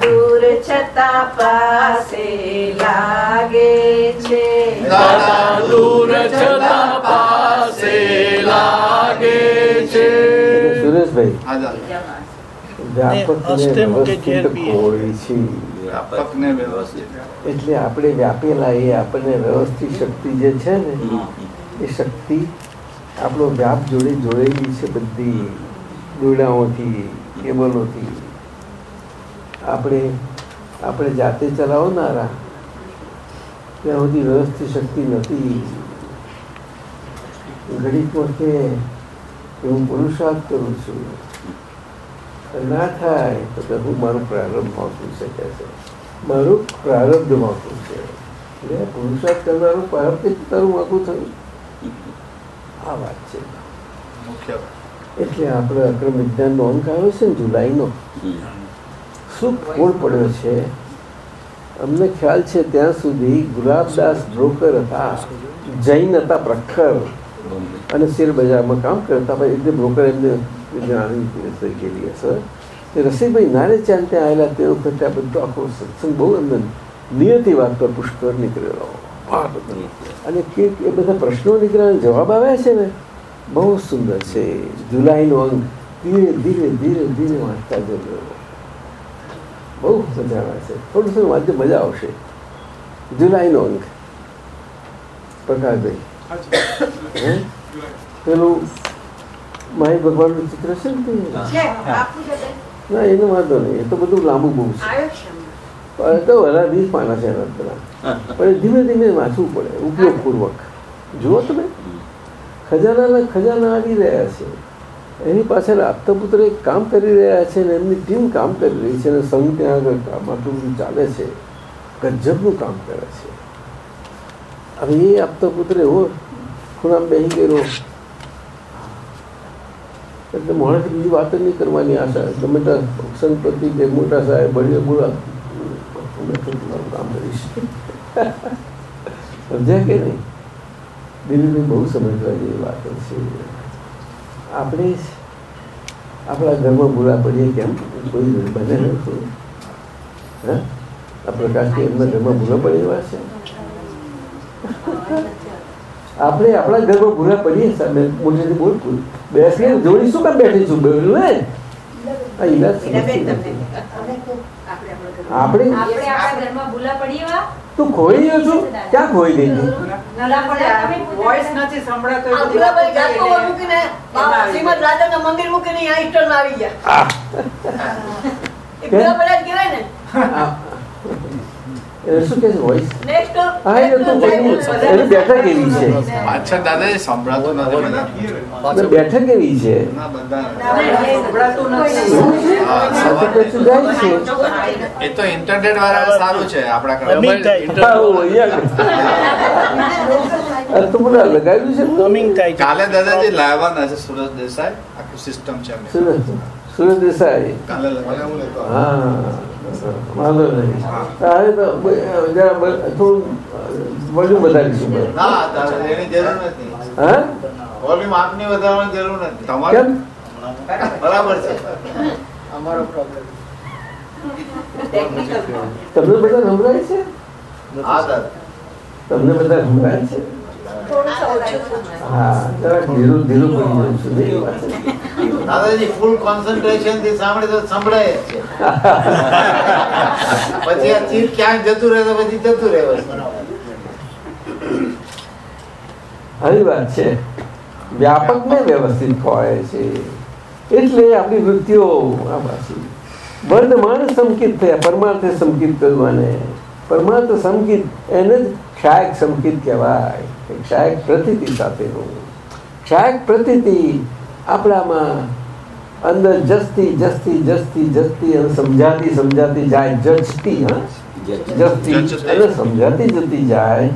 દૂર છતાં પાસે લાગે છે દાદા એટલે આપણે વ્યાપેલા એ આપણને વ્યવસ્થિત શક્તિ જે છે ને એ શક્તિ આપણો વ્યાપ જોડે જોડેલી છે બધી દોડાઓથી કેબલોથી. આપણે આપણે જાતે ચલાવનારા ત્યાં સુધી વ્યવસ્થિત શક્તિ નથી. ઘડીક વખતે હું પુરુષાર્થ કરું છું. ના થાય તો કે હું મારું પ્રારંભ માગું છે કે છે. મારું પ્રારબ્ધ માગું છે. એટલે પુરુષાર્થ કરનારું પ્રારબ્ધ કે તારું માગું થયું. આ વાત છે. એટલે આપણે અક્રમ વિજ્ઞાનનો અંક આવ્યો છે ને જુલાઈનો? શું કોડ પડ્યો છે? અમને ખ્યાલ છે ત્યાં સુધી ગુલાબદાસ બ્રોકર હતા જૈન હતા પ્રખર. અને શેર બજારમાં કામ કરતા એટલે બ્રોકર એમને થઈ ગયેલી હશે તે રસીભાઈ નારે ચાંદ આવેલા તે વખતે આ બધો આખો સત્સંગ બહુ એમને નિયતિ વાત પર પુષ્કળ નીકળેલો અને કે એ બધા પ્રશ્નો નીકળ્યા જવાબ આવ્યા છે ને બહુ સુંદર છે જુલાઈનો અંક ધીરે ધીરે ધીરે ધીરે વાંચતા જજો બહુ મજા આવે છે થોડું થોડું વાંચે મજા આવશે જુલાઈનો અંક પ્રકાશભાઈ હે? પેલું ભગવાન ભગવાનનું ચિત્ર છે ને? ના એનો વાંધો નહીં. એ તો બધું લાંબુ બહુ છે. તો વરા વીસ પાના છે પણ ધીમે ધીમે વાંચવું પડે ઉપયોગપૂર્વક. જુઓ તમે. ખજાનાના ખજાના આવી રહ્યા છે. એની પાછળ આપતા એક કામ કરી રહ્યા છે ને એમની ટીમ કામ કરી રહી છે અને સંઘ ત્યાં આગળ કામ આટલું ચાલે છે. ગજબનું કામ કરે છે. હવે એ આપતા પુત્ર એવો ખૂણામાં બેહી ગયેલો. એટલે માણસ બીજી વાત જ નહીં કરવાની આશા. ગમે ત્યાં પ્રતિ કે મોટા સાહેબ ભણીએ બોલા મેં તો કામ કરીશ. સમજ્યા કે નહીં? દિલીપભાઈ બહુ સમજવા જેવી વાતો છે. આપણે આપણા ઘરમાં ભૂલા પડીએ કેમ? કોઈ બને હા? આ પ્રકાશથી એમના ઘરમાં ભૂલા પડી એવા છે. આપણે આપણા ઘરમાં ભૂલા પડીએ સામે મોટેથી બોલ ભૂલ બેસીએ જોડી શું કામ બેઠી છું બોલ્યું હે. આપણે તું ખોઈ ગયો છું ક્યાં ખોઈ ગઈ હતી? શું કે હા એ તો એની બેઠક એવી છે. સંભળાતું નથી બેઠક એવી છે. એ તો ઇન્ટરનેટ વાળા સારું છે આપણા કરતા તો મને લગાવ્યું છે? કમિંગ થાય કાલે દાદાજી લાવવાના છે સુરજ દેસાઈ. આખું સિસ્ટમ છે સુરજ સુરત દેસાઈ. કાલે લગાવ્યું. હા. વાંધો નહીં. તો થોડું વોલ્યુમ વધારીશું વોલ્યુમ આપની વધારવાની જરૂર નથી. તમારે બરાબર છે. અમારો પ્રોબ્લેમ તમને બધા સંભળાય છે? તમને બધા સંભળાય છે? દાદાજી ફૂલ કોન્સન્ટ્રેશનથી સાંભળે તો સંભળાય જ છે. પછી આ ચીજ ક્યાંક જતું રહે તો પછી જતું રહે. આવી વાત છે. વ્યાપક ને વ્યવસ્થિત હોય છે. એટલે આપણી વૃત્તિઓ આ પાછી માણસ સંકિત થયા પરમાર્થે સંકિત કરવાને. પરમાર્થ સંકિત એને જ ક્ષાયક સંકિત કહેવાય. ક્ષાયક પ્રતિતિ સાથેનું ક્ષાયક પ્રતિતિ આપણામાં અંદર જસ્તી જસ્તી જસ્તી જસ્તી અને સમજાતી સમજાતી જાય જજતી હા? જસ્તી અને સમજાતી જતી જાય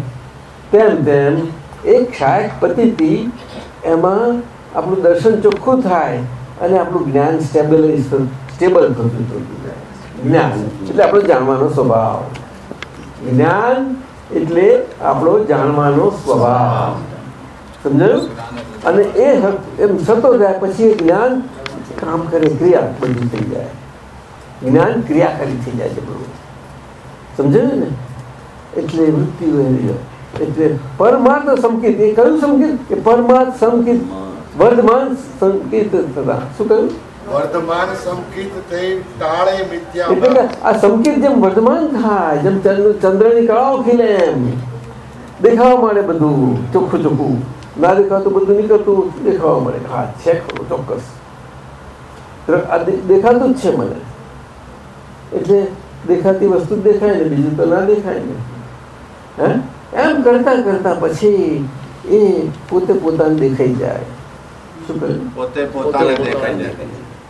તેમ તેમ એક ક્ષાયક પદ્ધતિ એમાં આપણું દર્શન ચોખ્ખું થાય અને આપણું જ્ઞાન સ્ટેબલાઇઝ સ્ટેબલ થતું થતું જાય. જ્ઞાન એટલે આપણો જાણવાનો સ્વભાવ. જ્ઞાન એટલે આપણો જાણવાનો સ્વભાવ. સમજાયું? અને એ એમ થતો જાય પછી જ્ઞાન કામ કરે, ક્રિયા બધી થઈ જાય. જ્ઞાન ક્રિયાકારી થઈ જાય છે બધું. સમજાયું ને? એટલે વૃત્તિ વહેલી એટલે પરમાર્થ સંકેત, એ કયું સંકેત? કે પરમાર્થ સંકેત, વર્ધમાન સંકેત થતા શું કહ્યું? વર્તમાન સંકિત થઈ ટાળે મિથ્યા એટલે આ સંકેત જેમ વર્ધમાન થાય જેમ ચંદ્રની કળાઓ ખીલે એમ. દેખાવા મળે બધું ચોખ્ખું ચોખ્ખું. ના દેખાતું બધું નીકળતું દેખાવા મળે હા છે ખરું ચોક્કસ. તો આ દે- દેખાતું જ છે મને. એટલે દેખાતી વસ્તુ દેખાય ને બીજું તો ના દેખાય ને. હે? એમ કરતા કરતા પછી એ પોતે પોતાને દેખાઈ જાય. શું કરે પોતે પોતાને દેખાઈ જાય.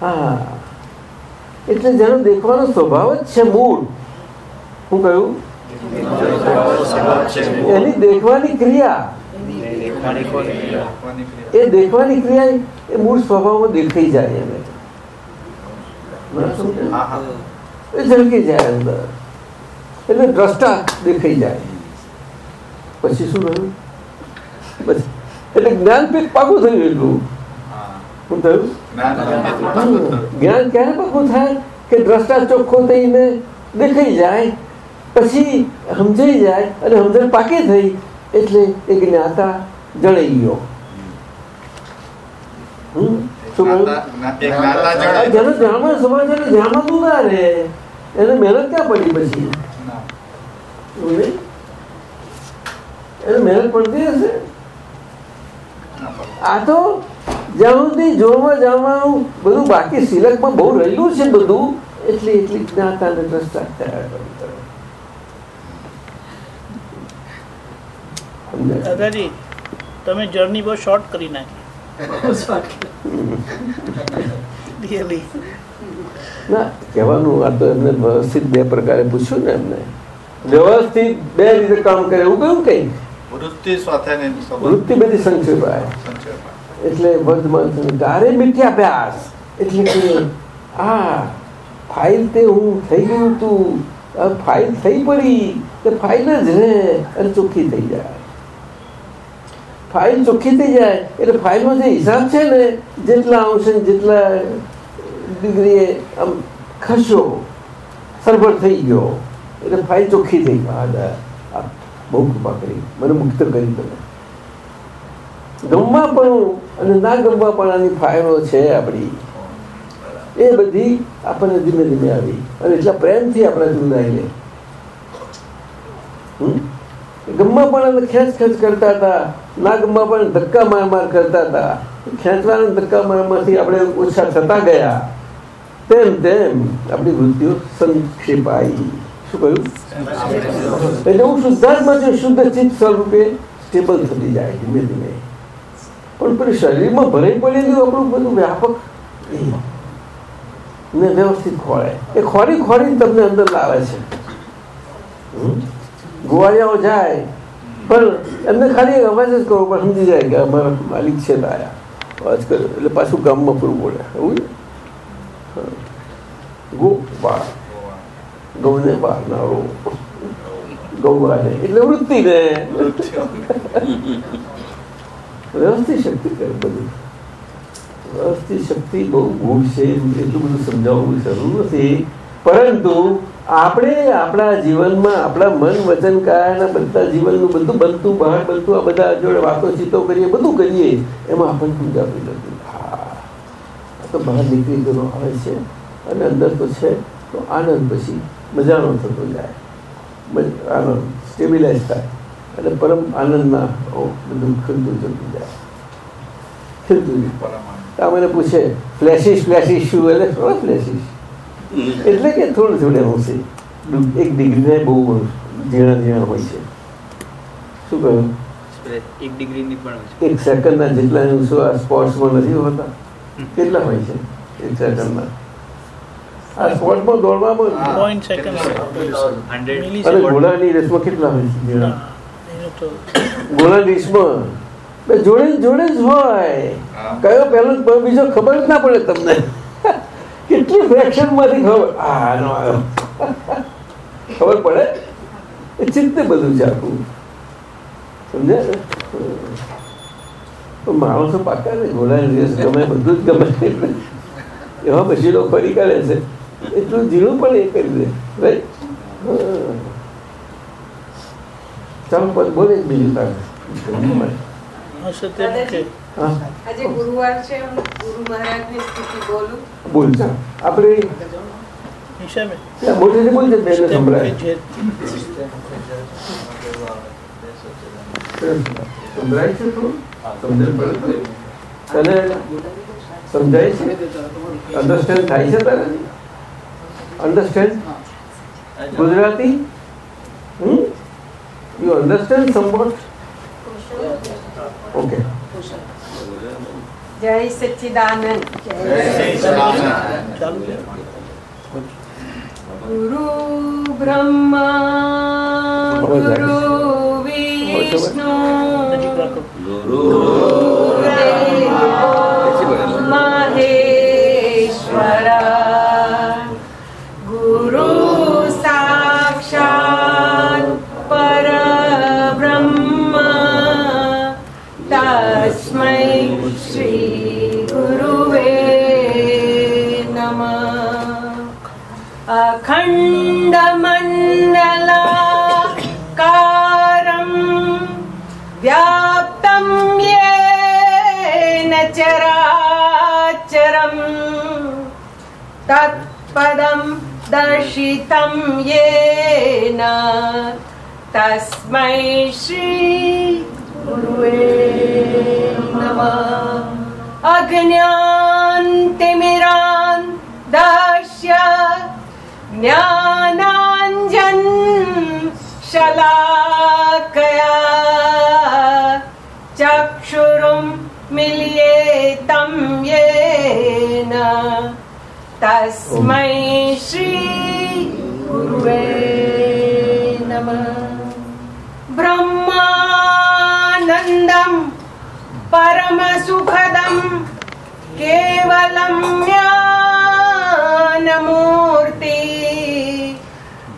હા. એટલે જેનો દેખવાનો સ્વભાવ જ છે મૂળ. હું કહ્યું? એની દેખવાની ક્રિયા. એ દેખવાની ક્રિયા એ મૂળ સ્વભાવમાં દેખાઈ જાય એ ઝળકી જાય અંદર. એટલે દ્રષ્ટા દેખાઈ જાય. પછી શું રહ્યું એટલે જ્ઞાન જ્ઞાનપીઠ પાકું થયું એટલું શું થયું? જ્ઞાન ક્યારે પાકું થાય કે દ્રષ્ટા ચોખ્ખો થઈને દેખાઈ જાય પછી સમજાઈ જાય અને સમજણ પાકી થઈ એટલે એ જ્ઞાતા જણાઈ ગયો. જેને સમાજ એને રહે મહેનત ક્યાં પડી પછી? એને મહેનત પડતી હશે આ તો જ્યાં સુધી જોવા જવાનું બધું બાકી સિલકમાં બહુ રહેલું છે બધું એટલે એટલી જ્ઞાતા અને દ્રષ્ટા થયા દાદાજી તમે જર્ની બહુ શોર્ટ કરી નાખી. ના કહેવાનું આ તો એમને વ્યવસ્થિત બે પ્રકારે પૂછ્યું ને એમને. વ્યવસ્થિત બે રીતે કામ કરે એવું કયું કઈ વૃત્તિ સાથેની વૃત્તિ બધી સંક્ષેપાય. સંક્ષેપ. એટલે વર્ધમાન ગારે મિથ્યાભ્યાસ એટલે કે, આ, ફાઇલ તે હું થઈ ગયું તું. ફાઇલ થઈ પડી. તે ફાઇલ જ રહે અને ચોખ્ખી થઈ જાય. ફાઇલ ચોખ્ખી થઈ જાય. એટલે ફાઇલમાં જે હિસાબ છે ને, જેટલા અંશે જેટલા ડિગ્રીએ આમ ખસ્યો સરભર થઈ ગયો. એટલે ફાઇલ ચોખ્ખી થઈ આ બહુ કૃપા કરી. મને મુક્ત કરી તમે. ગમવા પણ અને ના ગમવા પણ આની ફાઇલો છે આપણી. એ બધી આપણને ધીમે ધીમે આવી. અને એટલા પ્રેમથી આપણે જોડાઈએ હમ? ગમવા પણ અને ખેંચ ખેંચ કરતા હતા. ના ગમવા પણ ધક્કા માર માર કરતા હતા. ખેંચવાના ધક્કા માર મારથી આપણે ઓછા થતા ગયા. તેમ તેમ આપણી વૃત્તિઓ સંક્ષેપાઈ. શું કહ્યું? એટલે હું શુદ્ધાત્મા છું શુદ્ધ ચિત્ત સ્વરૂપે સ્ટેબલ થતી જાય ધીમે ધીમે. પણ પેલી શરીરમાં ભરાઈ પડેલું આપણું બધું વ્યાપક ને વ્યવસ્થિત ખોળે એ ખોરી ખોરી તમને અંદર લાવે છે? ગોવાળિયાઓ જાય, પણ એમને ખાલી અવાજ જ કરવો પણ સમજી જાય કે અમારા માલિક છે તાયા અવાજ કર્યો, એટલે પાછું ગામમાં પૂરું બોલે એવું. ગો બાળ ગૌને બાળનારો ગૌ એટલે વૃત્તિ ને. વ્યવસ્થિત શક્તિ કરે બધું? વ્યવસ્થિત શક્તિ બહુ ગુણ છે એટલું બધું સમજાવવું જરૂર નથી. પરંતુ આપણે આપણા જીવનમાં, આપણા મન વચન કાયાના બધા જીવનનું બધું બનતું, બહાર બનતું, આ બધા જોડે વાતો ચીતો કરીએ, બધું કરીએ, એમાં આપણને સમજાવતું નથી. હા, તો બહાર નીકળી ગયો આવે છે અને અંદર તો છે, તો આનંદ પછી મજાનો થતો જાય. આનંદ સ્ટેબિલાઇઝ થાય. અને પરમ આનંદમાં ઓ બધું ખીલતું જતું જાય ખીલતું આ મને પૂછે ફ્લેશિશ ફ્લેશિશ શું એટલે શું ફ્લેશિશ એટલે કે થોડું થોડું અંશે એક ડિગ્રીને બહુ ઝીણા ઝીણા હોય છે શું કહ્યું એક ડિગ્રીની પણ એક સેકન્ડના જેટલા અંશો આ સ્પોર્ટ્સમાં નથી હોતા કેટલા હોય છે એક સેકન્ડમાં આ સ્પોર્ટ્સમાં દોડવામાં પોઈન્ટ સેકન્ડ અને ઘોડાની રેસમાં કેટલા હોય છે ડીશમાં બે જોડે જોડે જ હોય. કયો પહેલો બીજો ખબર જ ના પડે તમને. કેટલી ફ્રેક્શનમાંથી ખબર આનો આવ્યો ખબર પડે? એ ચિત્તે બધું છે આખું. સમજ્યા? ને? પણ માણસો પાકા ને ઘોડા રેસ ગમે બધું જ ગમે. એવા પછી લોકો ફરી કાઢે છે. એટલું ઝીણું પણ એ કરી દે. રાઈટ ચાલો પછી બોલે જ બીજું સમજાય છે? અન્ડરસ્ટેન્ડ થાય છે તારે? Understand Gujarati? Hmm? You understand somewhat? Okay. Jai Satchidanand. Jai Satchidanand. Guru Brahma, Guru Vishnu, Guru तत्पदं दर्शितं येन तस्मै श्रीगुरुवे नमः अज्ञान्तिमिरान् दश्य ज्ञानाञ्जन् शलाकया चक्षुरुं मिल्येतं येन તસ્મૈ શ્રી ગુરુવે નમઃ બ્રહ્માનંદમ પરમ સુખદમ કેવલમ જ્ઞાનમૂર્તિ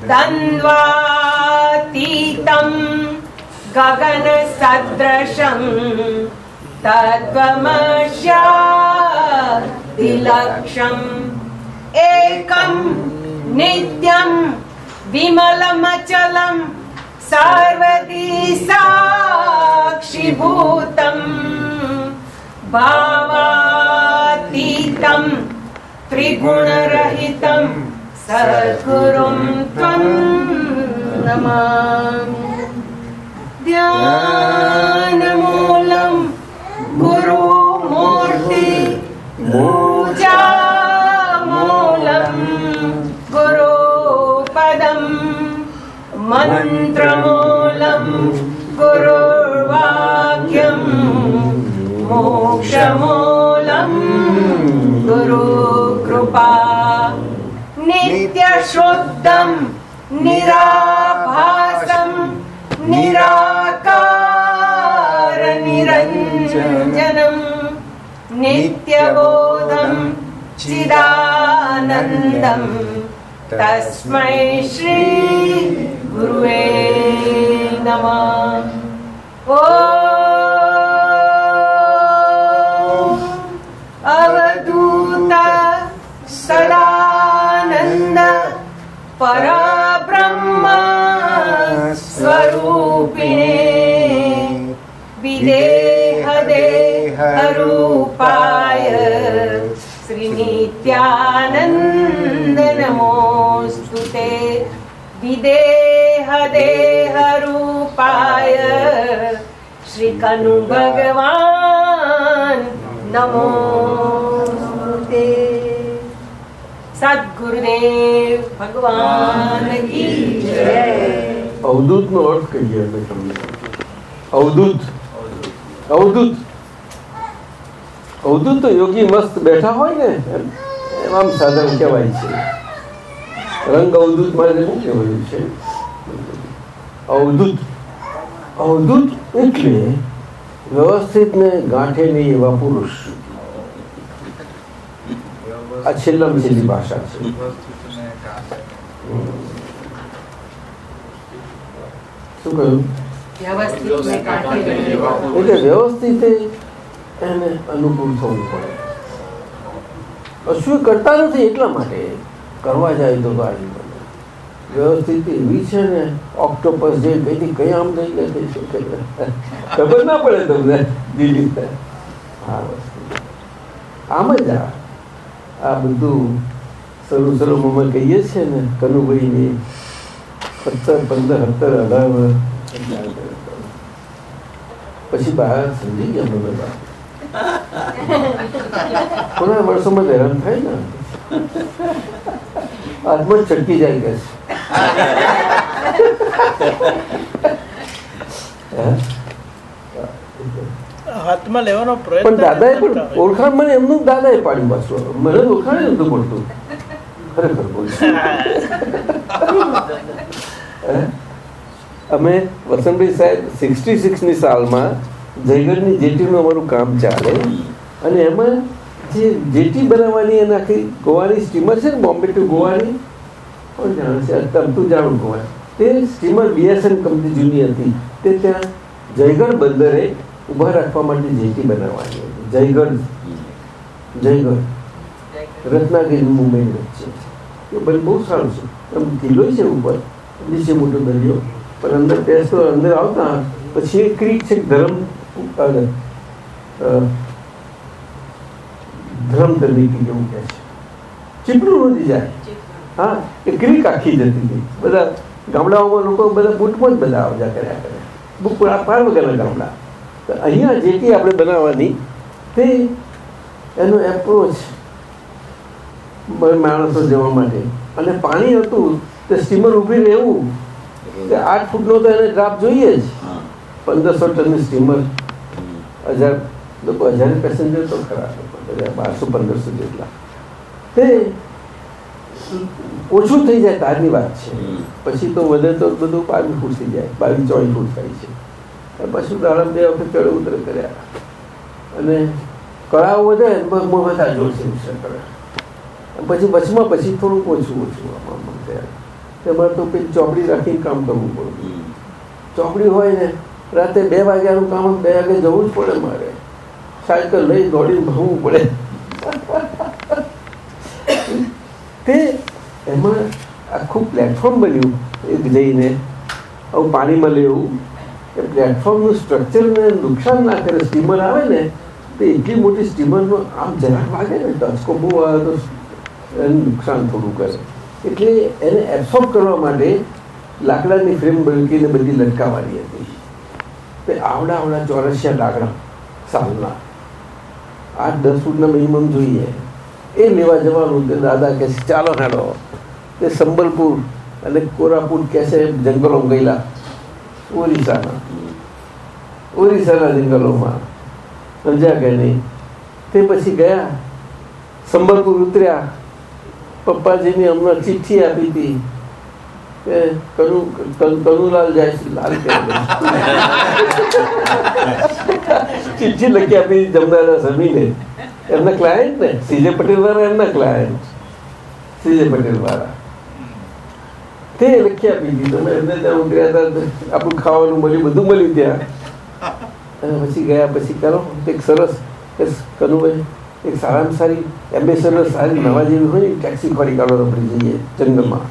દ્વંદ્વાતીતમ ગગન સદૃશમ તત્વમશ્યાતિલક્ષમ एकं नित्यं विमलमचलं सर्वदी साक्षिभूतम् भावातीतं त्रिगुणरहितं ध्यानमूलं मन्त्रमूलम् गुरुर्वाक्यम् मोक्षमूलम् गुरुकृपा नित्यशोद्धम् निराभासम् निराकारनिरञ्जनम् नित्यबोधम् चिदानन्दम् तस्मै श्री गुरुवे नमः ॐ अवधूत सदानन्द पराब्रह्म स्वरूपिणे विदेहदेहरूपाय श्रीनित्यानन्द नमोऽस्तु ते સ્વરૂપાય શ્રી કનુ ભગવાન નમો તો યોગી મસ્ત બેઠા હોય ને એમ સાધન કહેવાય છે રંગ અવધૂત માટે શું કહેવાયું છે અવધૂત. અવધૂત એટલે વ્યવસ્થિત ને ગાંઠે નહીં એવા પુરુષ. આ છેલ્લામાં છેલ્લી ભાષા છે. શું કહ્યું. એટલે વ્યવસ્થિત એને અનુકૂળ થવું પડે. કશું કરતા નથી એટલા માટે. કરવા જાય તો ગાડી વ્યવસ્થિત એવી છે ને, ઓક્ટોપસ જે કઈથી કઈ આમ થઈ ગયા ગયા ખબર ના પડે તમને દિલ્હી હા વસ્તુ. આમ જ આ આ બધું સરું સરું અમે કહીએ છીએ ને, કનુભાઈને સત્તર, પંદર, સત્તર, અઢાર પછી બહાર સમજી ગયા મને બા. થોડા વર્ષોમાં હેરાન થાય ને. હાથમાં ચટકી જાય કે હાથમાં લેવાનો પ્રયત્ન પણ દાદાએ પણ. ઓળખાણ મને એમનું દાદાએ પાડી પાછું મને ઓળખાણ નતું પડતું ખરેખર બોલું? અમે વસંતભાઈ સાહેબ સિક્સટી સિક્સની સાલમાં જયગઢની જેટીનું અમારું કામ ચાલે અને એમાં જે જેટી બનાવવાની અને આખી ગોવાની સ્ટીમર છે ને બોમ્બે ટુ ગોવાની કોણ જાણે છે? અત્યારે તું જાણું ગોવા તે સ્ટીમર બીએસએન કંપની જૂની હતી. તે ત્યાં જયગઢ બંદરે ઊભા રાખવા માટે જેટી બનાવવાની જયગઢ. જયગઢ. રત્નાગીરી મુંબઈ વચ્ચે. એ બધું બહુ સારું છે. છે ઉપર. નીચે મોટો દરિયો. પણ અંદર બેસતો અંદર આવતા પછી એક ક્રીક છે, ધરમ ધરમ તરીકે એવું કહે છે. ચીપડું નથી જાય? હા એ ક્રિક આખી જતી હતી. બધા ગામડાઓમાં લોકો બધા બૂટમાં જ બધા આવજા કર્યા કરે. બુક પાર વગરના ગામડા. તો અહીંયા જેટી આપણે બનાવવાની તે એનો એપ્રોચ માણસો જવા માટે. અને પાણી હતું તે સ્ટીમર ઊભી રહેવું. કે આઠ ફૂટનો તો એને ડ્રાફ્ટ જોઈએ જ. પંદરસો ટનની સ્ટીમર હજાર લોકો હજાર પેસેન્જર તો ખરા બારસો પંદરસો જેટલા. તે ઓછું થઈ જાય તારની વાત છે. પછી તો વધે તો બધું બાવીસ ફૂટ થઈ જાય બાવીસ ચોવીસ ફૂટ થાય છે. પછી દાડમ બે વખત ચડ, ઉતર કર્યા. અને કળાઓ વધે બધા જોશે પછી વચમાં પછી થોડુંક ઓછું ઓછું આમાં તમારે તો પેલી ચોપડી રાખીને કામ કરવું પડે. ચોપડી હોય ને, રાતે બે વાગ્યાનું કામ, બે વાગે જવું જ પડે મારે. સાયકલ લઈ દોડીને ભરવું પડે. તે એમાં આખું પ્લેટફોર્મ બન્યું એક જઈને આવું પાણીમાં લેવું એ પ્લેટફોર્મનું સ્ટ્રક્ચરને નુકસાન ના કરે સ્ટીમર આવે ને તો એટલી મોટી સ્ટીમરનો આમ જરાક વાગે ને ટચકો બહુ આવે તો એને નુકસાન થોડું કરે એટલે એને એબ્સોર્બ કરવા માટે લાકડાની ફ્રેમ બલકીને બધી લટકાવવાની હતી તે આવડા આવડા ચોરસિયા લાકડા સાલના આઠ દસ ફૂટના મિનિમમ જોઈએ એ લેવા જવાનું દાદા કહે ચાલો હેડો. તે સંબલપુર અને કોરાપુર કહે છે, જંગલોમાં ગયેલા. ઓરિસ્સાના. ઓરિસ્સાના જંગલોમાં. સમજ્યા કે નહીં. તે પછી ગયા. સંબલપુર ઉતર્યા. પપ્પાજીની હમણાં ચિઠ્ઠી આપી હતી. કે કનુલાલ જાય છે, લાલ ચિઠ્ઠી લખી આપી જમનારા સમીને. એમના ક્લાયન્ટ ને સીજે પટેલ એમના ક્લાયન્ટ સીજે પટેલ તે લખી આપી એમને ત્યાં હતા આપણું ખાવાનું મળ્યું, બધું મળ્યું ત્યાં. પછી ગયા, પછી કરો એક સરસ કનુભાઈ, એક સારામાં સારી, એમ્બેસેડર સારી નવા જેવી હોય ટેક્સી ફરી કાઢો આપણે જઈએ જંગલમાં.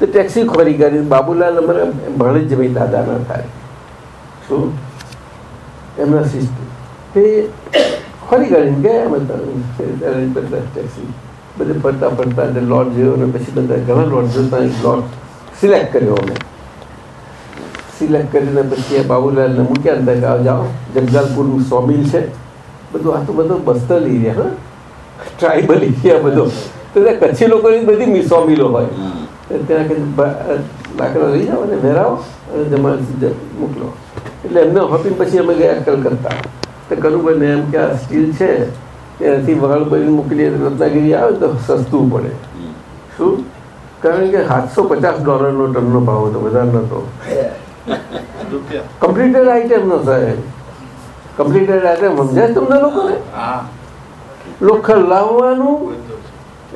તો ટેક્સી ખોરી કરી બાબુલાલ અમારે ભણે જ ભાઈ દાદાના થાય. શું? એમના સિસ્ટ તે ખોરી કરીને ગયા બધા ટેક્સી બધે ફરતા ફરતા એટલે લોટ જોયો અને પછી બધા ઘણા લોટ જોતા લોટ સિલેક્ટ કર્યો અમે. સિલેક્ટ કરીને પછી બાબુલાલને મૂક્યા અંદર ગાવ જાઓ. જગદાલપુરનું સોમિલ છે. બધું આ તો બધો બસ્તર એરિયા હા? ટ્રાઇબલ એરિયા બધો. તો કચ્છી લોકોની બધી સોમિલો હોય. લાકડા લઈ જાઓ અને વેરાવો અને જમા મોકલો. એટલે એમને હોપીને પછી અમે ગયા કલકત્તા. તો કનુભાઈને એમ કે આ સ્ટીલ છે ત્યાંથી વહાણ કરીને મોકલીએ રત્નાગીરી આવે તો સસ્તું પડે. શું? કારણ કે સાતસો પચાસ ડોલરનો ટનનો ભાવ હતો બધા નહોતો. કમ્પ્લીટેડ આઈટમ નો સાહેબ. કમ્પ્લીટેડ આઈટમ સમજાય તમને લોકોને? લોખંડ લાવવાનું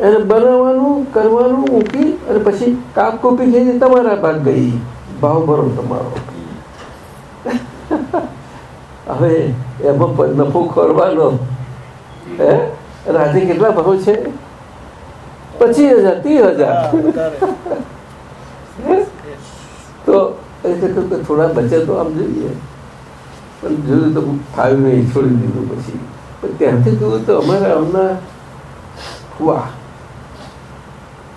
એને બનાવવાનું કરવાનું મૂકી અને પછી કાપ કોપી થઈ તમારા ભાગ ગઈ. ભાવ ભરો તમારો. હવે એમાં નફો ખોરવાનો. હે? અને આજે કેટલા ભાવ છે? પચીસ હજાર ત્રીસ હજાર. તો એ તો કે થોડા બચે તો આમ જોઈએ. પણ જોયું તો ફાવ્યું નહીં છોડી દીધું પછી. પણ ત્યાંથી જોયું તો અમારા હમણાં ફુવા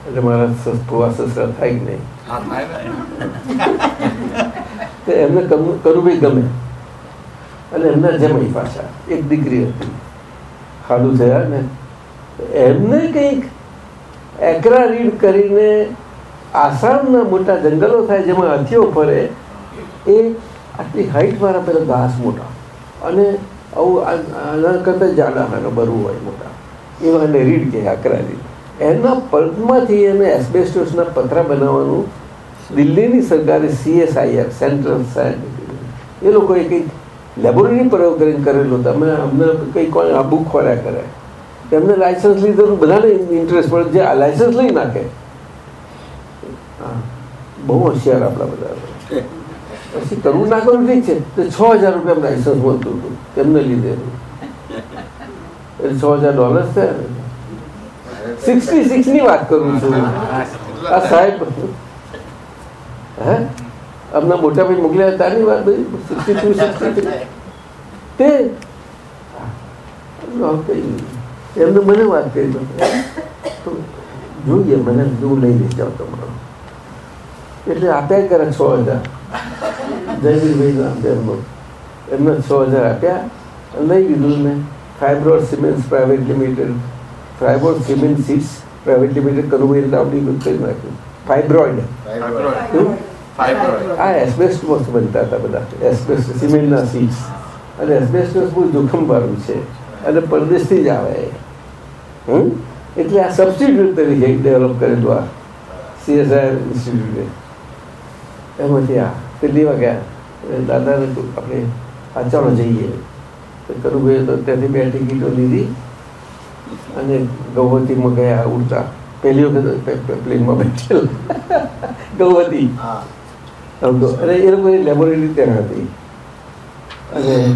એટલે મારા ફુવા સસરા થાય નહીં એમને કરવું કનુભાઈ ગમે અને એમના જમાઈ પાછા એક દીકરી હતી ખાડું થયા ને એમને કંઈક એકરા રીડ કરીને આસામના મોટા જંગલો થાય જેમાં હાથીઓ ફરે એ આટલી હાઈટ વાળા પેલા ઘાસ મોટા અને આવું આના કરતાં જાડા હાના બરવું હોય મોટા એવા એને રીડ કે આકરા રીડ એના પલ્પમાંથી એને એસ્બેસ્ટોસના પતરા બનાવવાનું દિલ્હીની સરકારે સીએસઆઈઆર સેન્ટ્રલ સાયન્ટિફિક એ લોકોએ કંઈક લેબોરેટરી પ્રયોગ કરીને કરેલું તમે અમને કંઈ કોઈ આબુ ખોર્યા કરે. એમને લાયસન્સ લીધું બધાને ઇન્ટરેસ્ટ પડે. જે આ લાયસન્સ લઈ નાખે. બહુ હોશિયાર આપણા બધા. પછી કરવું ના કરવું ઠીક છે, તો છ હજાર રૂપિયા લાયસન્સ મળતું હતું. તેમને લીધેલું. એટલે છ હજાર ડોલર થયા સિક્સટી સિક્સની વાત કરું છું. આ સાહેબ. હે? અમને મોટા ભાઈ મોકલ્યા તારી વાત ભાઈ સિક્સટી ટુ, સિક્સટી તે? એમને મને વાત કરી તો. જોઈએ, મને હું લઈ લઈ જાઉં તમારો. એટલે આપ્યા કરે છ હજાર. જયવીરભાઈ છે એમને. છ હજાર આપ્યા લઈ લીધું મેં Fibrod cements private limited Fibrod cement sheets private limited આપણી બધું કરી નાખ્યું ફાઇબ્રોઇડ? આ એસ્બેસ્ટોસ બનતા હતા બધા એસ્બેસ્ટ સિમેન્ટના સીટ્સ અને એસ્બેસ્ટોસ બહુ જોખમવાળું છે અને પરદેશથી જ આવે હમ એટલે આ સબસ્ટિટ્યુટ તરીકે ડેવલપ કરેલું આ સીએસઆઈઆર ઇન્સ્ટિટ્યૂટે એમાંથી આ તે લેવા ગયા દાદાને આપણે આ ચાલો જઈએ તો કરુભાઈએ તો ત્યાંથી બે ટિકિટો લીધી અને ગૌવતીમાં ગયા ઉડતા. પહેલી વખત પ્લેનમાં બેઠેલ. ગૌવતી અને એ લોકોની લેબોરેટરી ત્યાં હતી. અને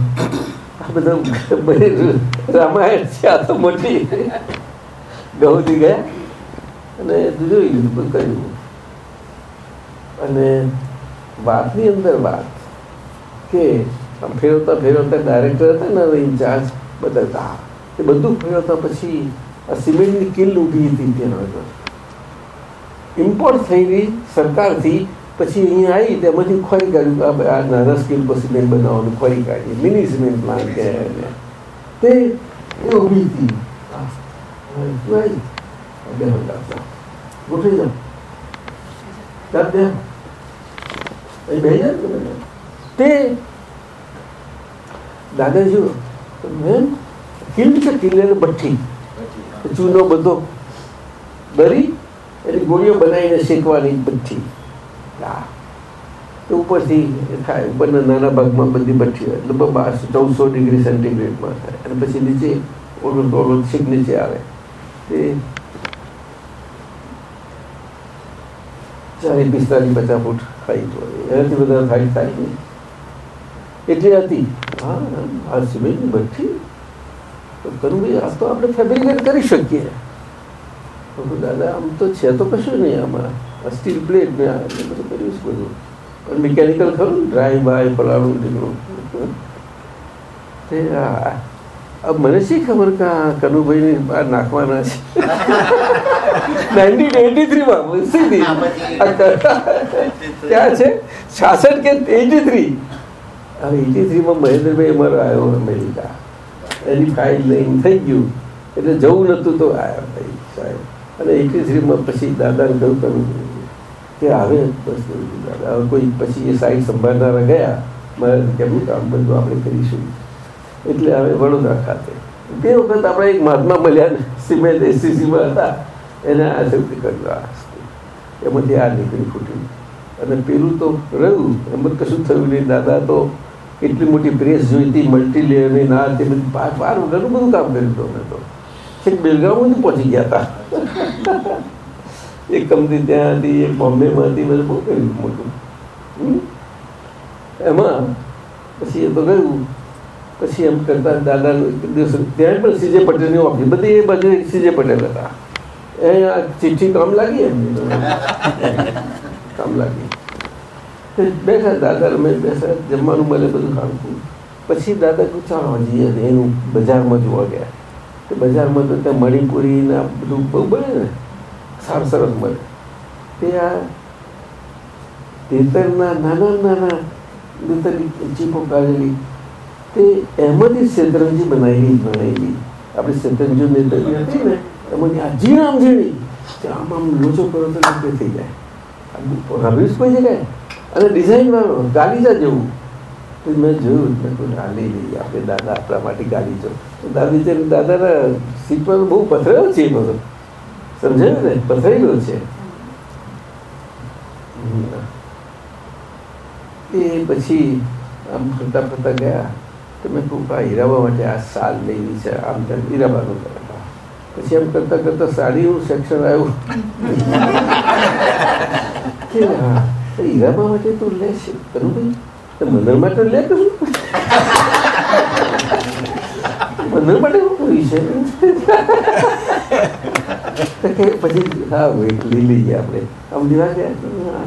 આ બધું રામાયણ છે આ તો મોટી. ગૌવતી ગયા અને જોઈ લીધું કર્યું અને વાતની અંદર વાત કે ફેરવતા ફેરવતા ડાયરેક્ટર હતા ને ઇન્ચાર્જ બદલતા એ બધું ફેરવતા પછી આ સિમેન્ટની કિલ ઊભી હતી તેનો ઇમ્પોર્ટ થયેલી સરકારથી પછી અહીંયા આવી તેમાંથી ખોરી કાઢ્યું. આ નાના સ્કીલ પર સિમેન્ટ બનાવવાનું ખોરી કાઢી. મિની સિમેન્ટ પ્લાન્ટ કહેવાય તે એ ઊભી હતી. બે તમે. તે દાદાજી કિલ્લ છે કિલ્લે ભઠ્ઠી. ચૂનો બધો દરી એની ગોળીઓ બનાવીને શેકવાની ભઠ્ઠી. હા તો ઉપરથી થાય ઉપરના નાના ભાગમાં બધી એટલે લગભગ બારસો, ચૌદસો ડિગ્રી સેન્ટીગ્રેડમાં થાય. અને પછી નીચે ઓલો ઓલો છીક નીચે આવે. તે ચાલીસ, પિસ્તાલીસ, પચાસ ફૂટ હાઈટ હોય. એનાથી વધારે હાઈટ થાય એટલી હતી. હા, આ સિમેન્ટની ભઠ્ઠી. કરું ભાઈ આ તો આપણે ફેબ્રિકેટ કરી શકીએ. દાદા આમ તો છે તો કશું નહીં આમાં. આ સ્ટીલ પ્લેટ ને આ બધું કર્યું છે બધું. પણ મિકેનિકલ ખરું ડ્રાય બાય પલાળું ઢીકણું તે આ મને શી ખબર કે આ કનુભાઈ બહાર નાખવાના છે? નાઇન્ટીન એટી થ્રીમાં સીધી ક્યાં છે? છાસઠ કે એટી થ્રી હવે એટી થ્રીમાં મહેન્દ્રભાઈ અમારો આવ્યો અમેરિકા. એની ફાઇલ લઈને થઈ ગયું. એટલે જવું નહોતું તો આવ્યા ભાઈ સાહેબ. અને એટી થ્રીમાં પછી દાદાને કહ્યું કરવું કે હવે બસ દાદા. કોઈ પછી એ સાઈડ સંભાળનારા ગયા, મારે કેમનું કામ બધું આપણે કરીશું. એટલે હવે વડોદરા ખાતે. તે વખત આપણે એક મહાત્મા મળ્યા ને, સિમેન્ટ એસીસીમાં હતા. એને આ સૌથી કરવા એમાંથી આ નીકળી ફૂટ્યું. અને પેલું તો રહ્યું, એમાં કશું થયું નહીં. દાદા તો એટલી મોટી પ્રેસ જોઈતી મલ્ટી લેયરની ના તે બધું બાર ઘણું બધું કામ કર્યું હતું અમે તો. છેક બેલગામ પહોંચી ગયા હતા. એક કંપની ત્યાં હતી એક બોમ્બેમાં હતી બધું બહુ કર્યું મોટું. એમાં પછી એ તો ગયું. પછી એમ કરતા દાદા દિવસ, ત્યાં પણ સીજે પટેલની ઓફિસ બધી એ બાજુ સીજે પટેલ હતા. એ ચિઠ્ઠી કામ લાગી એમ કામ લાગી. બેઠા દાદા અમે બેસા, જમવાનું મળે બધું ખાવું પછી દાદા કહ્યું ચાલો જઈએ એનું બજારમાં જોવા ગયા. તે બજારમાં તો ત્યાં મણિપુરી ને બધું બહુ બને ને. સારું, સરસ મળે. તે આ તેતરના નાના નાના તેતરની ચીપો કાઢેલી. તે એમાંથી શેતરંજી બનાવેલી બનાવેલી આપણે શેતરંજી નેતરની હતી ને એમાંથી આ ઝીણામ ઝીણી, તે આમ આમ લોચો કરો તો થઈ જાય. રમેશ કોઈ જગ્યાએ? અને ડિઝાઇનમાં ગાલીજા જેવું. તો મેં જોયું મેં કહ્યું આ લઈ આપણે દાદા આપણા માટે ગાલીચો. તો દાદી દાદાના સીટમાં બહુ પથરાયો છે એ બધો. સમજાયું ને? પથરાયેલો છે. એ પછી આમ ફરતા ફરતા ગયા. તો મેં કહું આ હીરાબા માટે આ સાલ લેવી છે આમ તેમ હીરાબાનું કરતા. પછી એમ કરતા કરતા એવું સેક્શન આવ્યું. હીરાબા માટે તું લે છે તો મંદર માટે લે કરું મંદર માટે શું કર્યું છે પછી હા લઈ લઈએ આપણે આમ લેવા ગયા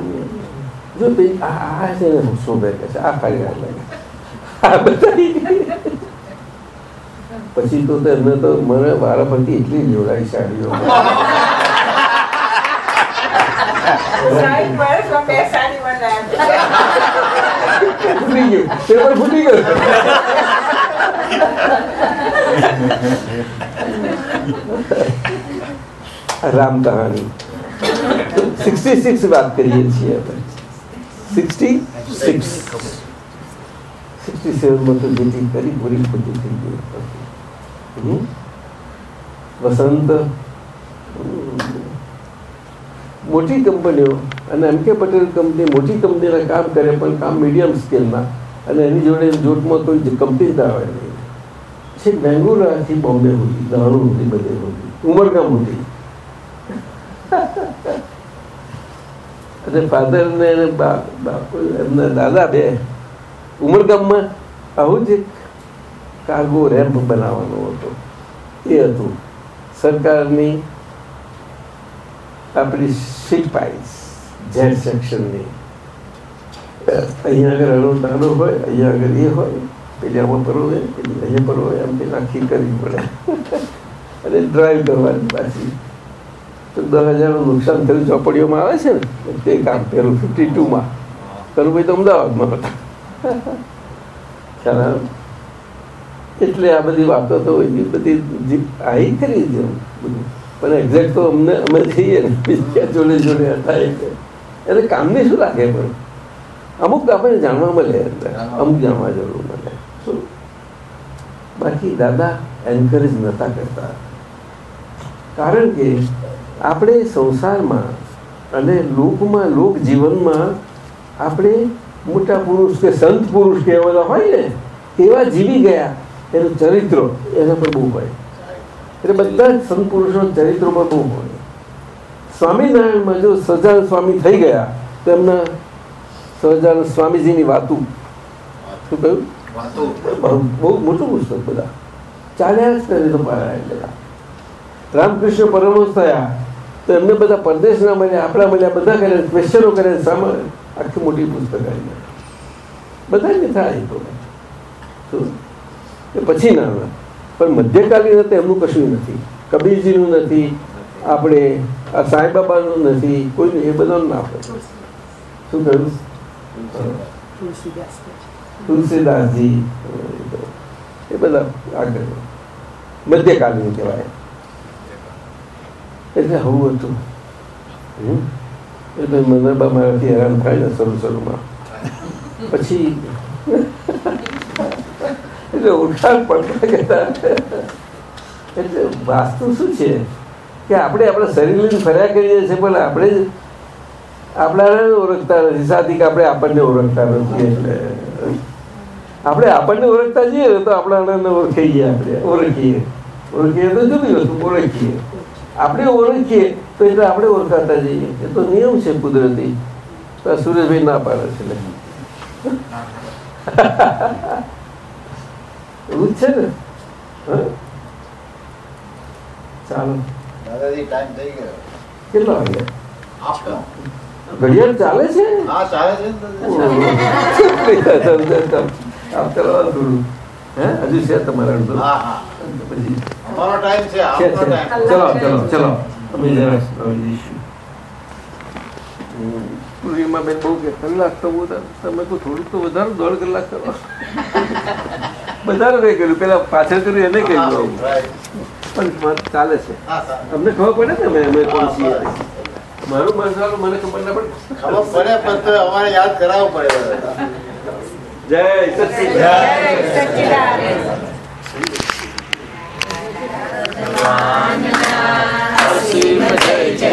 જો બે આ છે ને શોભે કે છે આ ખાલી આ પછી તો એમને તો મને વારા પરથી એટલી જોડાઈ સાડીઓ ફૂટી ગયું પેપર ફૂટી ગયું રામ કહાની સિક્સટી સિક્સ વાત કરીએ છીએ આપણે સિક્સટી સિક્સ સિક્સટી સેવનમાં તો જેટલી કરી પૂરી ખોટી થઈ ગઈ હમ? વસંત હમ, મોટી કંપનીઓ અને એમ કે પટેલ કંપની મોટી કંપનીના કામ કરે પણ કામ મીડિયમ સ્કેલમાં અને એની જોડે જોટમાં કોઈ કંપની ના આવે નહીં છેક બેંગલુરુથી બોમ્બે હોતી દારૂ હોતી બધે હોતી ઉમરગામ હોતી અને ફાધર ને એમના દાદા બે ઉમરગામમાં આવું જ કાર્ગો રેમ્પ બનાવવાનો હતો. એ હતું. સરકારની આપણી સિપાઈસ ઝેડ સેક્શનની અહીંયા આગળ અડો નાનો હોય અહીંયા આગળ એ હોય પેલી આમાં પરોવે પેલી અહીંયા પરોવે આમ પેલી આખી કરવી પડે. અને ડ્રાઈવ કરવાની પાછી. તો દસ હજારનું નુકસાન થયું ચોપડીઓમાં આવે છે ને તે કામ પહેલું ફિફ્ટી ટુમાં પેલું ભાઈ તો અમદાવાદમાં હતા. ખ્યાલ એટલે આ બધી વાતો તો બધી આવી કરી જ બધું. પણ એક્ઝેક્ટ તો અમને અમે જઈએ ને, બીજા જોડે જોડે હતા એટલે કામની શું લાગે પણ? અમુક આપણને જાણવા મળે અમુક જાણવા જરૂર મળે. શું? બાકી દાદા એન્કરેજ નહોતા કરતા. કારણ કે આપણે સંસારમાં અને લોકમાં લોક જીવનમાં આપણે મોટા પુરુષ કે સંત પુરુષ કે એવા હોય ને, એવા જીવી ગયા એનું ચરિત્ર એના પર બહુ હોય. એટલે બધા જ સંત પુરુષોના ચરિત્રો બહુ હોય. સ્વામિનારાયણમાં જો સહજાનંદ સ્વામી થઈ ગયા તો એમના સહજાનંદ સ્વામીજીની વાતું. શું કહ્યું? વાતો. બહુ મોટું પુસ્તક બધા. ચાલ્યા જ કરે તો પારાયણ બધા. રામકૃષ્ણ પરમહંસ થયા તો એમને બધા પરદેશના મળ્યા આપણા મળ્યા બધા કર્યા ક્વેશ્ચનો કર્યા સામે આખી મોટી પુસ્તક આવી બધાને થાય એ તો. પછી ના પણ મધ્યકાલીન હતા એમનું કશું નથી. કબીરજીનું નથી. આપણે આ સાંઈબાબાનું નથી. કોઈ એ બધાનું ના પડે. શું કહ્યું? તુલસીદાસજી. એ બધા આગળ. મધ્યકાલીન કહેવાય. એટલે આવું હતું? એટલે મનરબા મારાથી હેરાન થાય ને શરૂ શરૂમાં. પછી એટલે ઓળખાણ પડતા કહેતા એટલે વાસ્તુ શું છે? કે આપણે આપણા શરીર લઈને ફર્યા કરીએ છીએ પણ આપણે જ આપણાને ઓળખતા નથી. સાથી કે આપણે આપણને ઓળખતા નથી એટલે. આપણે આપણને ઓળખતા જઈએ તો આપણાને જઈએ આપણે. ઓળખીએ. ઓળખીએ તો જુદી વસ્તુ ઓળખીએ. આપણે ઓળખીએ તો એટલે આપણે ઓળખાતા જઈએ. એ તો નિયમ છે કુદરતી. સુરેશભાઈ ના પાડે છે. એવું જ છે ને? ચાલો. દાદાજી ટાઈમ થઈ ગયો. કેટલા વાગ્યા ઘડિયાળ ચાલે છે? હા ચાલે છે ને દાદાજી? આપ ચલાવો થોડું. હે? હજુ છે તમારા અડધો હા હા. પછી અમારો ટાઈમ છે છે આપનો છે. ટાઈમ ચલો ચલો ચલો. અમે જરા. બેન બહુ કે કલાક તો બહુ તમે તો થોડુંક તો વધારો દોઢ કલાક કરો. બધાને નહીં કર્યું. પેલા પાછળ કર્યું. એને કહ્યું પણ ચાલે છે. તમને ખબર પડે ને અમે કોણ છીએ? મારું મસાલું મને ખબર ના પડે. ખબર પડે પણ તો અમારે યાદ કરાવવું પડે. જય સચિદાન જય જય